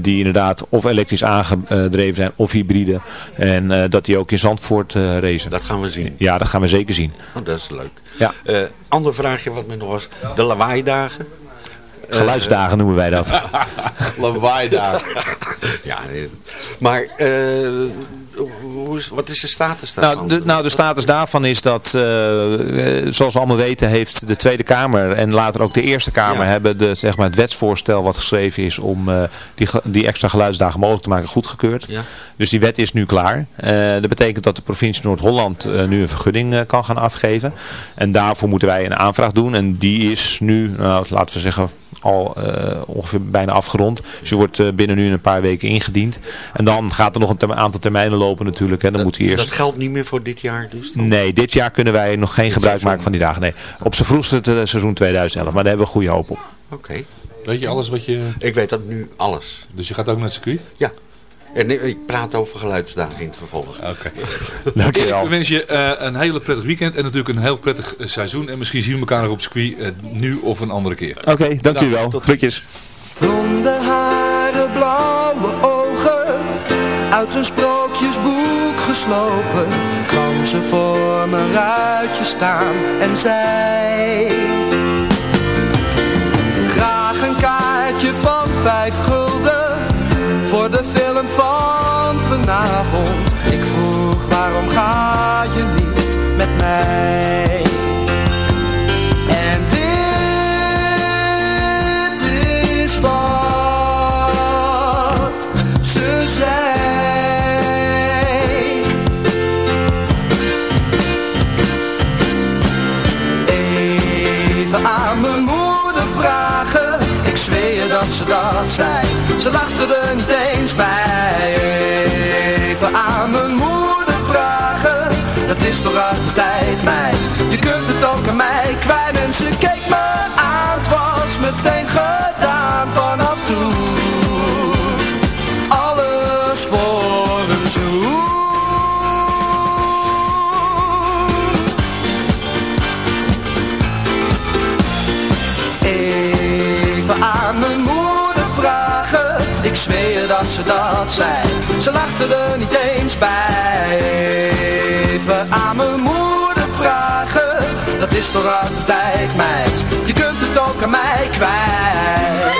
die inderdaad of elektrisch aangedreven zijn of hybride. En dat die ook in Zandvoort racen. Dat gaan we zien. Ja, dat gaan we zeker zien. Oh, dat is leuk. Ja. Eh, ander vraagje wat me nog was. De lawaaidagen. Eh, Geluidsdagen noemen wij dat. lawaaidagen. ja, maar eh, hoe is, wat is de status daarvan? Nou de, nou, de status daarvan is dat, eh, eh, zoals we allemaal weten, heeft de Tweede Kamer en later ook de Eerste Kamer hebben de, zeg maar, het wetsvoorstel wat geschreven is om eh, die, die extra geluidsdagen mogelijk te maken goedgekeurd. Ja. Dus die wet is nu klaar. Dat betekent dat de provincie Noord-Holland nu een vergunning kan gaan afgeven. En daarvoor moeten wij een aanvraag doen. En die is nu, nou, laten we zeggen, al eh, ongeveer bijna afgerond. Dus die wordt eh, binnen nu een paar weken ingediend. En dan gaat er nog een term- aantal termijnen lopen natuurlijk. En dan moet hij eerst... Dat geldt niet meer voor dit jaar dus? dan? Nee, dit jaar kunnen wij nog geen gebruik maken van die dagen. Nee, op zijn vroegste het eh, seizoen 2011. Maar daar hebben we goede hoop op. Oké. Weet je alles wat je... Ik weet dat nu alles. Dus je gaat ook naar het circuit? Ja. En ik- ik praat over geluidsdagen in het vervolg. Oké. Dankjewel. Ik wens je eh, een hele prettig weekend en natuurlijk een heel prettig eh, seizoen. En misschien zien we elkaar nog op circuit eh, nu of een andere keer. Oké, dank u wel. Groetjes. Blonde haren, blauwe ogen, uit een sprookjesboek geslopen, kwam ze voor mijn ruitje staan en zei... Graag een kaartje van vijf gulden, voor de film van vanavond. Ik vroeg, waarom ga je niet met mij? En dit is wat ze zei. Even aan mijn moeder vragen, ik zweer dat ze dat zei. Ze lachte er niet eens bij. Even aan mijn moeder vragen, dat is toch uit ze dat zei. Ze lachte er niet eens bij. Even aan mijn moeder vragen, dat is toch uit de tijd, meid. Je kunt het ook aan mij kwijt.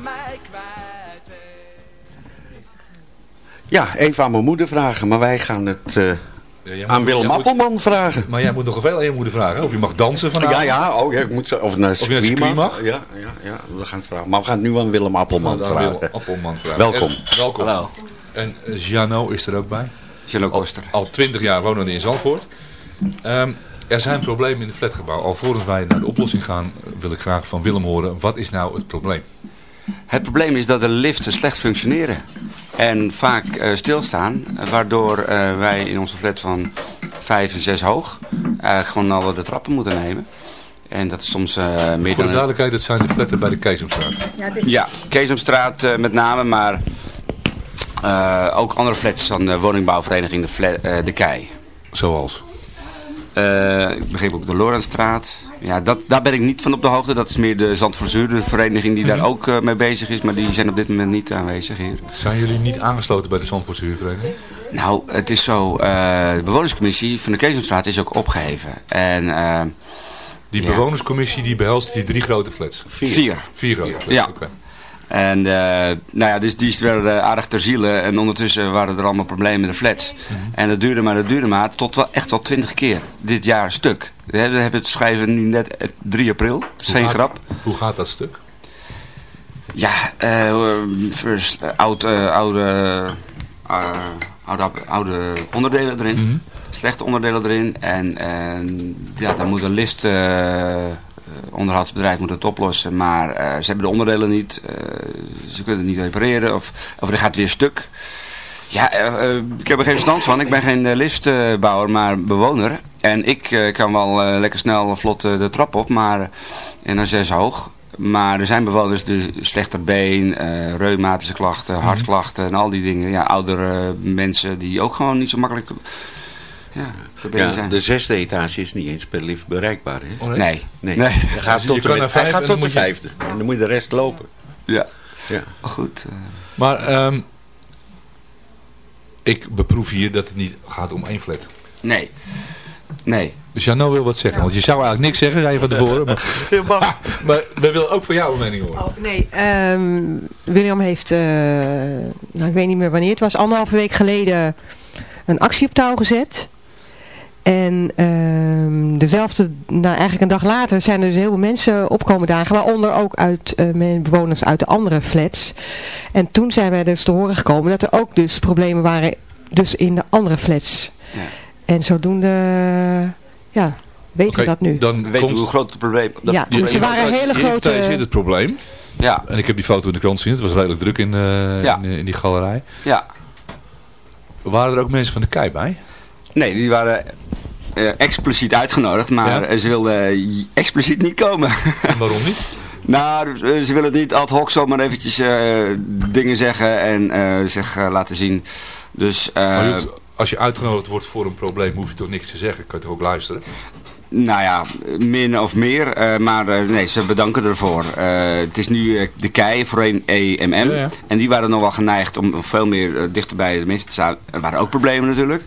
mij kwijt. Ja, even aan mijn moeder vragen, maar wij gaan het eh, aan moet- Willem moet- Appelman vragen. Maar jij moet nog veel aan je moeder vragen. Of je mag dansen vanavond. Ja, ja, oh, ja, ik moet zo, of naar Of je naar mag. Ja, ja, ja, we gaan het vragen. Maar we gaan het nu aan Willem Appelman vragen. Willem Appelman vragen. Welkom. En, welkom. Hallo. En eh, Jano is er ook bij. Jano Al- Koster. Al twintig jaar wonen in Zandvoort. Ehm, er zijn problemen in het flatgebouw. Alvorens wij naar de oplossing gaan, wil ik graag van Willem horen. Wat is nou het probleem? Het probleem is dat de liften slecht functioneren. En vaak eh, stilstaan. eh, Waardoor eh, wij in onze flat van 5 en 6 hoog eigenlijk gewoon alle de trappen moeten nemen. En dat is soms eh, meer Voor dan... de duidelijkheid, dat zijn de flatten bij de Keesomstraat. Ja, Keesomstraat eh, met name, maar eh, ook andere flats van de woningbouwvereniging De, Fla- eh, de Kei. Zoals? Eh, ik begreep ook de Lorenstraat. Ja, dat, daar ben ik niet van op de hoogte. Dat is meer de Zandvoortzuurdersvereniging die daar ook eh, mee bezig is. Maar die zijn op dit moment niet aanwezig hier. Zijn jullie niet aangesloten bij de Zandvoortse huurvereniging? Nou, het is zo. eh, de bewonerscommissie van de Keesomstraat is ook opgeheven. En, eh, Die bewonerscommissie die behelst die drie grote flats? Vier. Vier grote flats, Ja. oké. En uh, nou ja, dus die is uh, aardig ter ziele. En ondertussen waren er allemaal problemen met de flats. Mhm. En dat duurde maar, dat duurde maar. Tot wel echt wel twintig keer dit jaar een stuk. We hebben, het schrijven nu net 3 april. Dat is geen gaat- grap. Hoe gaat dat stuk? Ja, eh first, eh, oud, eh, oude, eh, oude, oude onderdelen erin. Slechte onderdelen erin. En, en ja, dan moet een lift eh, onderhoudsbedrijf moet het oplossen. Maar eh, ze hebben de onderdelen niet. eh, ze kunnen het niet repareren. Of, of er gaat weer stuk. Ja, eh, eh, ik heb er geen verstand van. Ik ben geen eh, liftbouwer, maar bewoner. En ik eh, kan wel eh, lekker snel vlot eh, de trap op, maar en naar zes hoog. Maar er zijn bewoners die slechter been, eh reumatische klachten, hartklachten en al die dingen. Ja, oudere mensen die ook gewoon niet zo makkelijk ja, Ja, de zesde etage is niet eens per lift bereikbaar. Hè? Oh, nee? Nee. nee. Nee. Hij gaat Dus tot, de, hij gaat tot de je- vijfde. En dan moet je de rest lopen. Ja. ja. goed. eh. Maar ehm, ik beproef hier dat het niet gaat om één flat. Nee. Nee. Dus Jano wil wat zeggen. Want je zou eigenlijk niks zeggen, zei je van tevoren. Maar, maar we willen ook van jou een mening horen. Oh, nee, ehm, William heeft, eh, nou, ik weet niet meer wanneer het was, anderhalve week geleden een actie op touw gezet. En ehm, dezelfde, nou eigenlijk een dag later zijn er dus heel veel mensen opkomen dagen, waaronder ook uit eh, men- bewoners uit de andere flats. En toen zijn wij dus te horen gekomen dat er ook dus problemen waren dus in de andere flats. Ja. En zodoende, ja, weten we dat nu. Dan Weten komt... we hoe groot het probleem dat Ja, dus er is? waren hele Hier grote... zit het probleem. Ja. En ik heb die foto in de krant gezien. Het was redelijk druk in, eh, Ja. in, in die galerij. Ja. Waren er ook mensen van de KEI bij? Nee, die waren eh, expliciet uitgenodigd, maar Ja? ze wilden expliciet niet komen. Waarom niet? nou, ze willen niet ad hoc zomaar eventjes eh, dingen zeggen en eh, zich laten zien. Dus, hoeft- als je uitgenodigd wordt voor een probleem, hoef je toch niks te zeggen. Kan je toch ook luisteren? Nou ja, min of meer, eh, maar eh, nee, ze bedanken ervoor. Eh, het is nu de KEI, voorheen EMM, Ja, ja. en die waren nog wel geneigd om veel meer dichter bij de mensen te staan. Er waren ook problemen natuurlijk,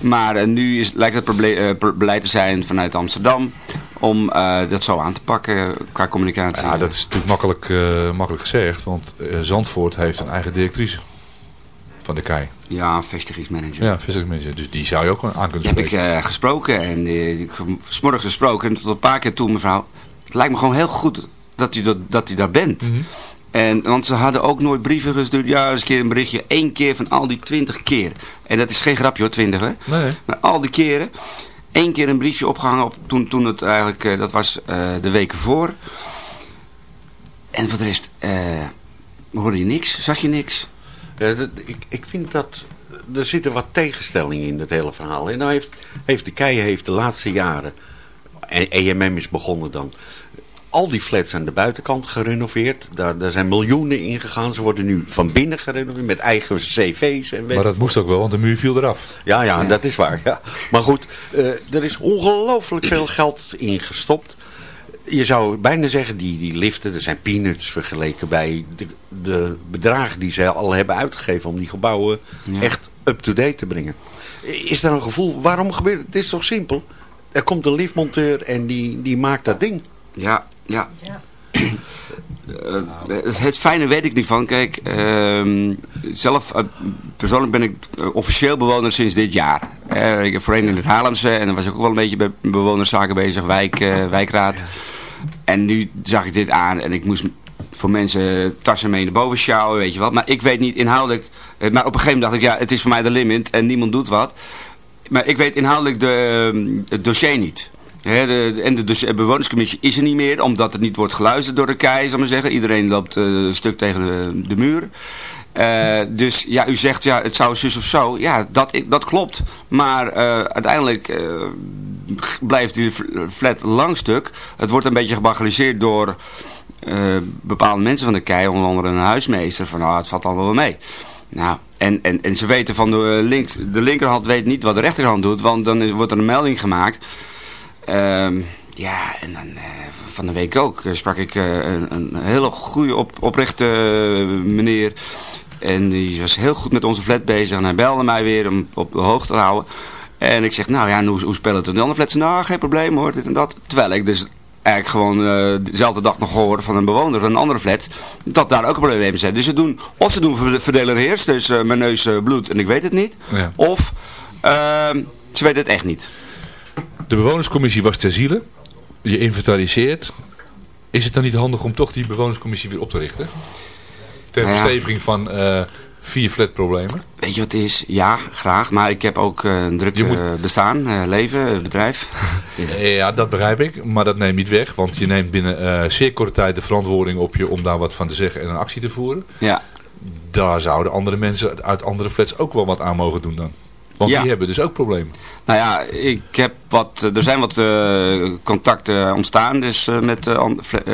maar nu is, lijkt het beleid te zijn vanuit Amsterdam om dat zo aan te pakken qua communicatie. Ja, dat is natuurlijk makkelijk, makkelijk gezegd. Want Zandvoort heeft een eigen directrice van de KEI. Ja, vestigingsmanager. Ja, vestigingmanager. Dus die zou je ook aan kunnen Die heb ik spreken. eh, gesproken en eh, ik heb vanmorgen gesproken en tot een paar keer toe mevrouw. Het lijkt me gewoon heel goed dat u, dat, dat u daar bent. Mhm. En, want ze hadden ook nooit brieven gestuurd. Ja, eens een keer een berichtje. Eén keer van al die twintig keer. En dat is geen grapje hoor, twintig hè. Nee. Maar al die keren. Eén keer een briefje opgehangen op, toen, toen het eigenlijk, eh, dat was eh, de weken voor. En voor de rest, eh, hoorde je niks? Zag je niks? Dat- ik, ik vind dat er zitten wat tegenstellingen in het hele verhaal. En nou heeft, heeft de KEI heeft de laatste jaren, en EMM is begonnen dan, al die flats aan de buitenkant gerenoveerd. Daar, daar zijn miljoenen in gegaan. Ze worden nu van binnen gerenoveerd met eigen cv's. En weet Maar dat moest ook wel, want de muur viel eraf. ja, ja, dat is waar. Ja. Maar goed, eh, er is ongelooflijk veel geld in gestopt. Je zou bijna zeggen, die, die liften, er zijn peanuts vergeleken bij de, de bedragen die ze al hebben uitgegeven om die gebouwen Ja. echt up-to-date te brengen. Is daar een gevoel, waarom gebeurt het? Het is toch simpel? Er komt een liftmonteur en die, die maakt dat ding. Ja, ja. Eh, het, het fijne weet ik niet van. Kijk, ehm, zelf eh, persoonlijk ben ik eh, officieel bewoner sinds dit jaar. Ik heb voorheen in het Haarlemse en dan was ik ook wel een beetje bij bewonerszaken bezig, wijk, wijkraad. En nu zag ik dit aan en ik moest voor mensen tassen mee naar boven sjouwen, weet je wat. Maar ik weet niet inhoudelijk, eh, maar op een gegeven moment dacht ik, ja, het is voor mij de limit en niemand doet wat. Maar ik weet inhoudelijk de, ehm, het dossier niet. De, en de de bewonerscommissie is er niet meer, omdat het niet wordt geluisterd door de KEI, zal maar zeggen. Iedereen loopt eh, een stuk tegen de, muur. Eh, dus ja, u zegt ja, het zou zus of zo. Ja, dat, dat klopt. Maar uiteindelijk blijft die flat lang stuk. Het wordt een beetje gebagaliseerd door eh, bepaalde mensen van de KEI, onder andere een huismeester. Van nou, het valt allemaal wel mee. Nou, en, en, en ze weten van de, link, de linkerhand weet niet wat de rechterhand doet, want dan is, wordt er een melding gemaakt. Ehm, ja, en dan eh, van de week ook eh, sprak ik eh, een, een hele goede, op, oprechte eh, meneer. En die was heel goed met onze flat bezig. En hij belde mij weer om op de hoogte te houden. En ik zeg, nou ja, hoe, hoe spelen het in de andere flats? Nou, geen probleem hoor, dit en dat. Terwijl ik dus eigenlijk gewoon eh, dezelfde dag nog gehoord van een bewoner van een andere flat, dat daar ook een probleem mee zijn. Dus ze doen, of ze doen ver- verdelen heers, dus eh, mijn neus bloed en ik weet het niet. Ja. Of ehm, ze weten het echt niet. De bewonerscommissie was ter ziele. Je inventariseert. Is het dan niet handig om toch die bewonerscommissie weer op te richten? Ter Nou ja. versteviging van vier flatproblemen. Weet je wat het is? Ja, graag. Maar ik heb ook eh, een druk moet- eh, bestaan, eh, leven, bedrijf. Ja, dat begrijp ik. Maar dat neemt niet weg. Want je neemt binnen zeer korte tijd de verantwoording op je om daar wat van te zeggen en een actie te voeren. Ja. Daar zouden andere mensen uit andere flats ook wel wat aan mogen doen dan. Want Ja. die hebben dus ook problemen. Nou ja, ik heb wat, er zijn wat contacten ontstaan dus, met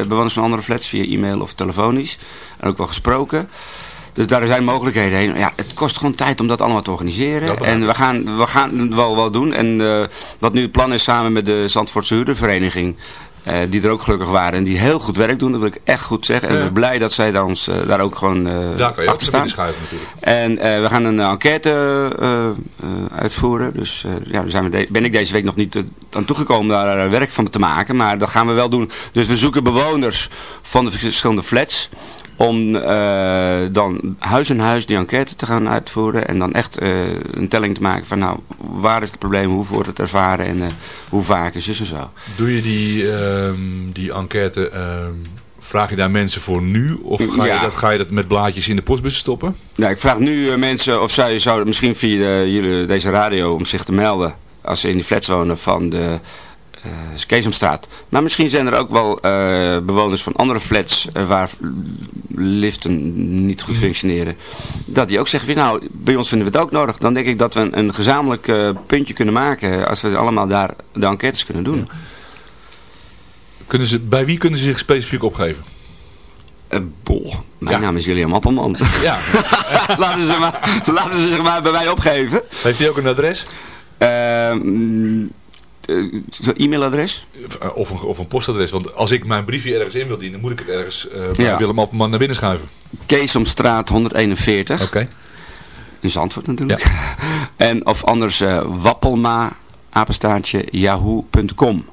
bewoners van andere flats via e-mail of telefonisch. En ook wel gesproken. Dus daar zijn mogelijkheden heen. Ja, het kost gewoon tijd om dat allemaal te organiseren. En we gaan, we gaan het wel, wel doen. En eh, wat nu het plan is samen met de Zandvoortse Huurdervereniging. eh, die er ook gelukkig waren en die heel goed werk doen. Dat wil ik echt goed zeggen. En Ja. ik ben blij dat zij daar, ons, eh, daar ook gewoon eh Daar kan je achter staan. schuiven natuurlijk. En we gaan een enquête uitvoeren. Dus ja, daar zijn we ben ik deze week nog niet aan toegekomen daar werk van te maken. Maar dat gaan we wel doen. Dus we zoeken bewoners van de verschillende flats. Om eh, dan huis in huis die enquête te gaan uitvoeren. En dan echt eh, een telling te maken van nou, waar is het probleem? Hoe wordt het ervaren? En eh, hoe vaak is het en zo. Doe je die, ehm, die enquête, ehm, vraag je daar mensen voor nu? Of ga, Ja. je dat, ga je dat met blaadjes in de postbus stoppen? Nou, ik vraag nu mensen of zij zouden misschien via de- jullie, deze radio om zich te melden. Als ze in die flats wonen van de eh Keesomstraat. Maar misschien zijn er ook wel eh, bewoners van andere flats eh, waar liften niet goed functioneren. Dat die ook zeggen, van, nou, bij ons vinden we het ook nodig. Dan denk ik dat we een, een gezamenlijk puntje kunnen maken als we allemaal daar de enquêtes kunnen doen. Kunnen ze, bij wie kunnen ze zich specifiek opgeven? Boh, mijn naam is William Appelman. Ja. laten, ze maar, laten ze zich maar bij mij opgeven. Heeft hij ook een adres? Zo'n e-mailadres? Of een, of een postadres. Want als ik mijn briefje ergens in wil dienen, moet ik het ergens eh bij Ja. Willem Appelman naar binnen schuiven. Keesomstraat 141. Oké. In Zandvoort natuurlijk. en of anders eh, wappelma, apenstaartje, yahoo.com.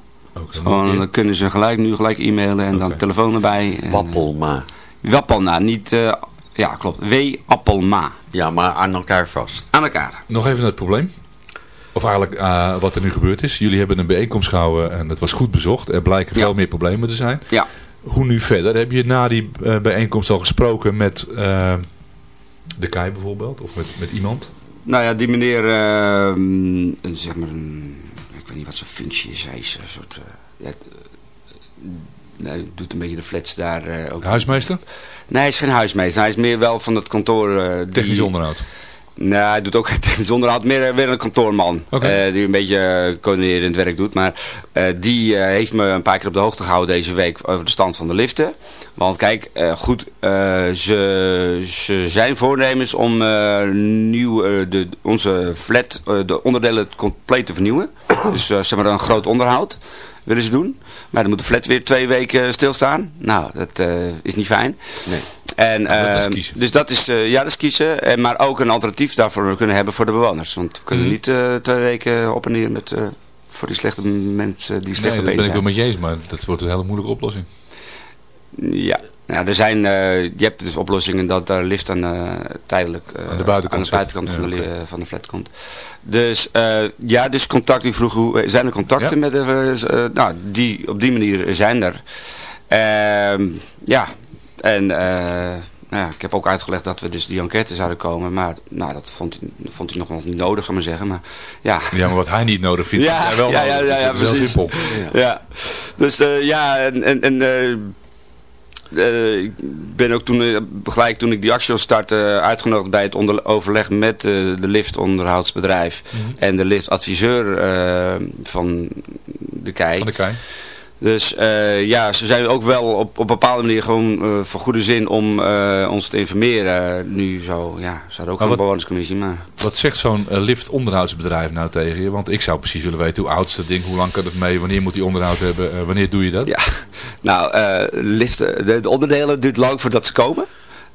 Gewoon, dan kunnen ze gelijk, nu gelijk e-mailen en dan telefoon erbij. En, Wappelma. Wappelma, niet... eh, ja, klopt. W. Appelma. Ja, maar aan elkaar vast. Aan elkaar. Nog even het probleem. Of eigenlijk eh, wat er nu gebeurd is. Jullie hebben een bijeenkomst gehouden en het was goed bezocht. Er blijken veel meer problemen te zijn. Ja. Hoe nu verder? Heb je na die eh, bijeenkomst al gesproken met eh, de KEI bijvoorbeeld? Of met, met iemand? Nou ja, die meneer, eh, een, zeg maar een, ik weet niet wat zijn functie is. Hij is een soort, ja, hij doet een beetje de flats daar ook. Huismeester? Nee, hij is geen huismeester. Hij is meer wel van het kantoor. eh, die- Technisch onderhoud? Nee, hij doet ook technisch onderhoud. Meer eh, weer een kantoorman. eh, die een beetje coördinerend werk doet. Maar eh, die eh, heeft me een paar keer op de hoogte gehouden deze week over de stand van de liften. Want kijk, eh, goed, eh, ze, ze zijn voornemens om eh, nieuw, eh, de, onze flat, eh, de onderdelen compleet te vernieuwen. Dus eh, zeg maar een groot onderhoud willen ze doen. Maar dan moet de flat weer twee weken stilstaan. Nou, dat eh, is niet fijn. Nee. En, dat is ehm, kiezen. Dus dat is, eh, ja, dat is kiezen. En, maar ook een alternatief daarvoor kunnen hebben voor de bewoners. Want we kunnen Mhm. niet eh, twee weken op en neer met, eh, voor die slechte mensen die slecht Nee, dat ben ik wel met je eens, maar dat wordt een hele moeilijke oplossing. Ja, nou, er zijn, je hebt dus oplossingen dat de lift aan, tijdelijk Aan de buitenkant aan de buitenkant zit. van, de, van de flat komt. Dus ja, dus contact, u vroeg hoe, zijn er contacten met de, nou, die, op die manier zijn er. Ehm, ja, en eh, nou ja, ik heb ook uitgelegd dat we dus die enquête zouden komen, maar nou, dat vond, hij- vond hij nog wel niet nodig, ga maar zeggen. Maar ja, Ja, maar wat hij niet nodig vindt, ja, hij wel ja, ja, nodig. ja, ja, is heel precies. simpel. Ja. Dus eh, ja, en, en, en eh, eh, ik ben ook toen, gelijk toen ik die actie wil starten, uitgenodigd bij het overleg met de liftonderhoudsbedrijf Mhm. en de liftadviseur van de KEI. Van de kei. Dus eh, ja, ze zijn ook wel op, op bepaalde manier gewoon eh voor goede zin om eh, ons te informeren. Nu zo, ja, ze hadden ook Maar een bewonerscommissie, maar... Wat zegt zo'n liftonderhoudsbedrijf nou tegen je? Want ik zou precies willen weten hoe oud is dat ding, hoe lang kan het mee, wanneer moet die onderhoud hebben, wanneer doe je dat? Ja, nou, liften, de, de onderdelen duurt lang voordat ze komen.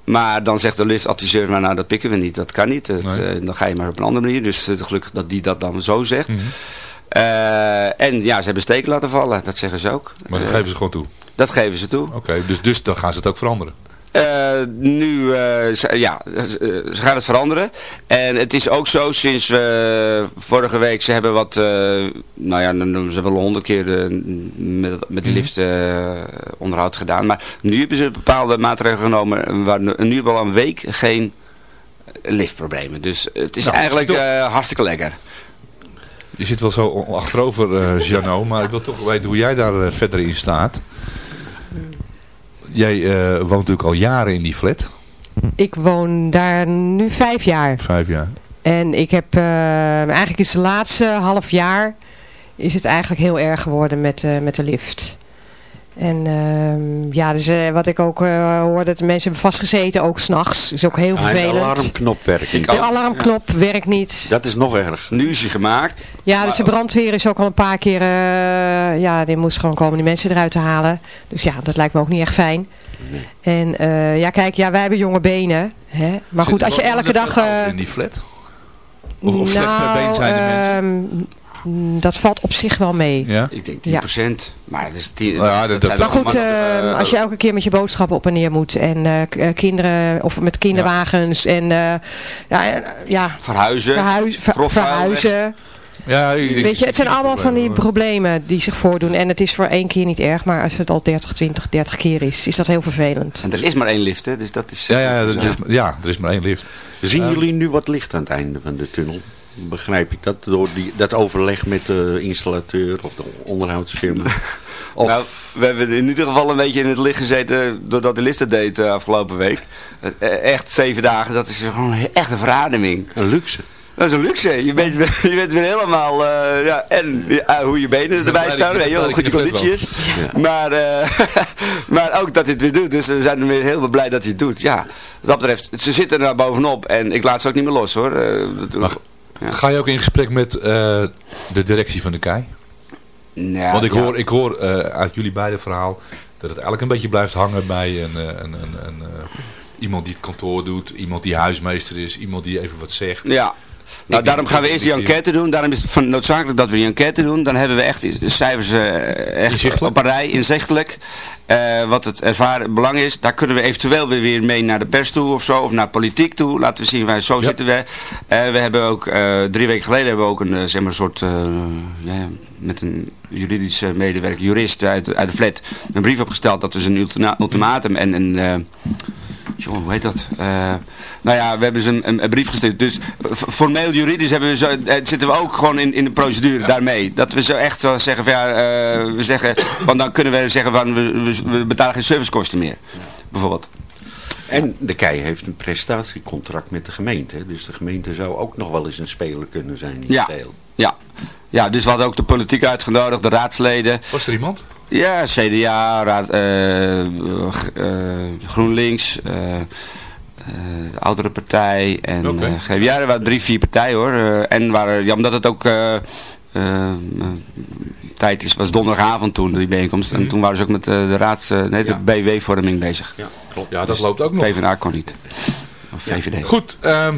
Maar dan zegt de liftadviseur, nou, nou dat pikken we niet, dat kan niet. Het, Nee. dan ga je maar op een andere manier. Dus gelukkig dat die dat dan zo zegt. Mhm. En ja, ze hebben steek laten vallen, dat zeggen ze ook. Maar dat Eh, geven ze gewoon toe. Dat geven ze toe. Oké, dus, dus dan gaan ze het ook veranderen. Eh, nu, eh, ze- ja, ze, gaan het veranderen. En het is ook zo, sinds eh, vorige week, ze hebben wat, eh, nou ja, ze hebben al honderd keer de, met, met die Mhm. lift eh, onderhoud gedaan. Maar nu hebben ze bepaalde maatregelen genomen, waar nu, hebben we al een week geen liftproblemen. Dus het is Nou, eigenlijk eh, hartstikke lekker. Je zit wel zo achterover, Jano, maar ik wil toch weten hoe jij daar eh, verder in staat. Jij eh, woont natuurlijk al jaren in die flat. Ik woon daar nu vijf jaar. Vijf jaar. En ik heb, eigenlijk is de laatste half jaar, is het eigenlijk heel erg geworden met, met de lift. En ehm, ja, dus eh, wat ik ook eh, hoorde, dat de mensen hebben vastgezeten, ook s'nachts. is ook heel Ah, en de vervelend. alarmknop werkt niet. De alarmknop werkt niet. Dat is nog erg. Nu is hij gemaakt. Ja, dus de brandweer is ook al een paar keer, eh, ja, die moest gewoon komen die mensen eruit te halen. Dus ja, dat lijkt me ook niet echt fijn. En eh, ja, kijk, ja, wij hebben jonge benen. Hè? Maar goed, als je elke dag... eh, in die flat? Of, of slecht ter been zijn de mensen? Ehm, dat valt op zich wel mee. Ja? Ik denk 10%. Maar, het is 10, Nou ja, dat- dat- Maar goed, ehm, eh, als je elke keer met je boodschappen op en neer moet en eh, eh, kinderen, of met kinderwagens en eh, ja, eh, ja, Verhuizen. verhuizen, ver- Grofvuil verhuizen. Ja, ik- Weet je, het zijn allemaal van die problemen die zich voordoen. En het is voor één keer niet erg, maar als het al 30, 20, 30 keer is, is dat heel vervelend. En er is maar één lift, hè, dus dat is... Ja, ja, dat is, ja, er is maar één lift. Zien jullie nu wat licht aan het einde van de tunnel? Begrijp ik dat door die, dat overleg met de installateur of de onderhoudsfirma? Of, Nou, we hebben in ieder geval een beetje in het licht gezeten doordat de lift het deed eh, afgelopen week. Eh, Echt zeven dagen, dat is gewoon echt een verademing. Een luxe. Dat is een luxe. Je bent, weer- je bent weer helemaal, eh, ja, en hoe je benen erbij staan, je- weet hoe dat goed je conditie is. Ja. Maar, eh, maar ook dat hij het weer doet, dus we zijn weer heel blij dat hij het doet. Ja, wat dat betreft, ze zitten er bovenop en ik laat ze ook niet meer los hoor. Eh, ja. Ga je ook in gesprek met eh, de directie van de KEI? Ja, Want ik ja. hoor, ik hoor eh, uit jullie beide verhaal dat het eigenlijk een beetje blijft hangen bij een, eh, een, een, een, iemand die het kantoor doet, iemand die huismeester is, iemand die even wat zegt. Ja. Nou, Ik daarom gaan we eerst die enquête doen. Daarom is het van noodzakelijk dat we die enquête doen. Dan hebben we echt cijfers eh, echt op een rij, inzichtelijk. Eh, wat het ervaren belang is. Daar kunnen we eventueel weer, weer mee naar de pers toe of zo. Of naar politiek toe. Laten we zien, wij, zo zitten we. Eh, we hebben ook, eh, drie weken geleden hebben we ook een, zeg maar, een soort, ja, met een juridische medewerker, jurist uit, uit de flat, een brief opgesteld. Dat we een ultima- ultimatum en een... Jongen, hoe heet dat? Eh, nou ja, we hebben ze een, een, een brief gestuurd. Dus formeel juridisch hebben we zo, eh, zitten we ook gewoon in, in de procedure daarmee. Dat we zo echt zo zeggen van ja, eh, we zeggen, want dan kunnen we zeggen van we, we, we betalen geen servicekosten meer. Bijvoorbeeld. En de KEI heeft een prestatiecontract met de gemeente. Dus de gemeente zou ook nog wel eens een speler kunnen zijn in Ja. het spel. Ja. ja, dus we hadden ook de politiek uitgenodigd, de raadsleden. Was er iemand? Ja, CDA, raad, eh, eh, GroenLinks, eh, de oudere partij en eh, GVA. Er waren drie, vier partijen hoor. En waren, ja, omdat het ook tijd is, was donderdagavond toen die bijeenkomst. En Mhm. toen waren ze ook met de raad, eh, nee, de Ja. BW-vorming bezig. Ja, klopt. Ja, dat Dus loopt ook nog. PvdA kon niet. Of VVD. Goed, ehm,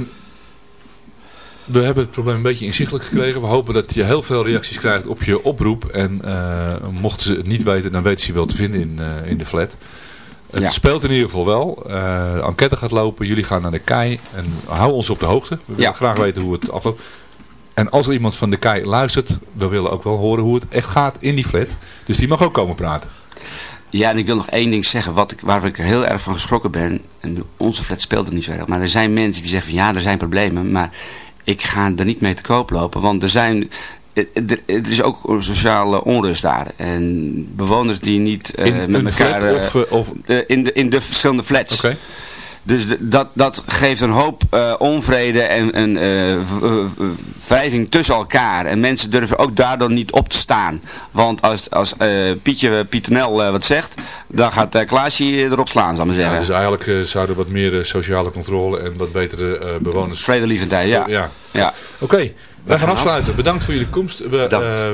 we hebben het probleem een beetje inzichtelijk gekregen. We hopen dat je heel veel reacties krijgt op je oproep. En eh, mochten ze het niet weten, dan weten ze je wel te vinden in, eh, in de flat. Het Ja. speelt in ieder geval wel. Eh, de enquête gaat lopen. Jullie gaan naar de KEI. En hou ons op de hoogte. We willen Ja. graag weten hoe het afloopt. En als er iemand van de KEI luistert, we willen ook wel horen hoe het echt gaat in die flat. Dus die mag ook komen praten. Ja, en ik wil nog één ding zeggen, wat ik, waar ik heel erg van geschrokken ben. En onze flat speelt het niet zo erg. Maar er zijn mensen die zeggen van ja, er zijn problemen. Maar ik ga er niet mee te koop lopen. Want er zijn... Er, er- is ook sociale onrust daar. En bewoners die niet eh, In met elkaar... of, eh, of- eh, in, de, in de verschillende flats. Oké. Dus dat, dat geeft een hoop eh, onvrede en, en v- wrijving tussen elkaar. En mensen durven ook daardoor niet op te staan. Want als, als eh, Pietje Pietenel eh, wat zegt, dan gaat uh, Klaasje erop slaan, zal ik maar Ja, zeggen. dus eigenlijk zouden wat meer sociale controle en wat betere bewoners... Vredelievendheid, ja. ja. ja. Oké, wij gaan afsluiten. Bedankt voor jullie komst. We,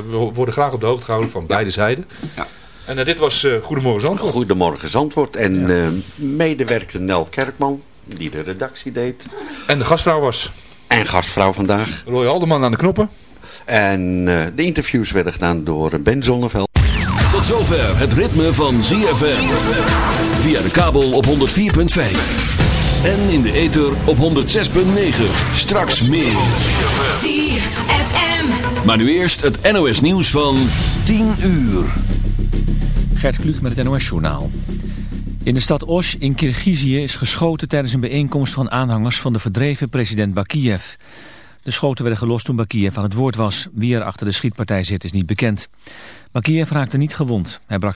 we worden graag op de hoogte gehouden van beide zijden. Ja. En eh, dit was eh Goedemorgen Zandvoort. Goedemorgen Zandvoort. En eh medewerker Nel Kerkman, die de redactie deed. En de gastvrouw was En gastvrouw vandaag. Roy Alderman aan de knoppen. En eh, de interviews werden gedaan door Ben Zonneveld. Tot zover het ritme van ZFM. Via de kabel op 104.5. En in de ether op 106.9. Straks meer. ZFM. Maar nu eerst het NOS nieuws van 10 uur. Gert Kluk met het NOS journaal. In de stad Osh in Kirgizië is geschoten tijdens een bijeenkomst van aanhangers van de verdreven president Bakiev. De schoten werden gelost toen Bakiev aan het woord was. Wie er achter de schietpartij zit is niet bekend. Bakiev raakte niet gewond. Hij brak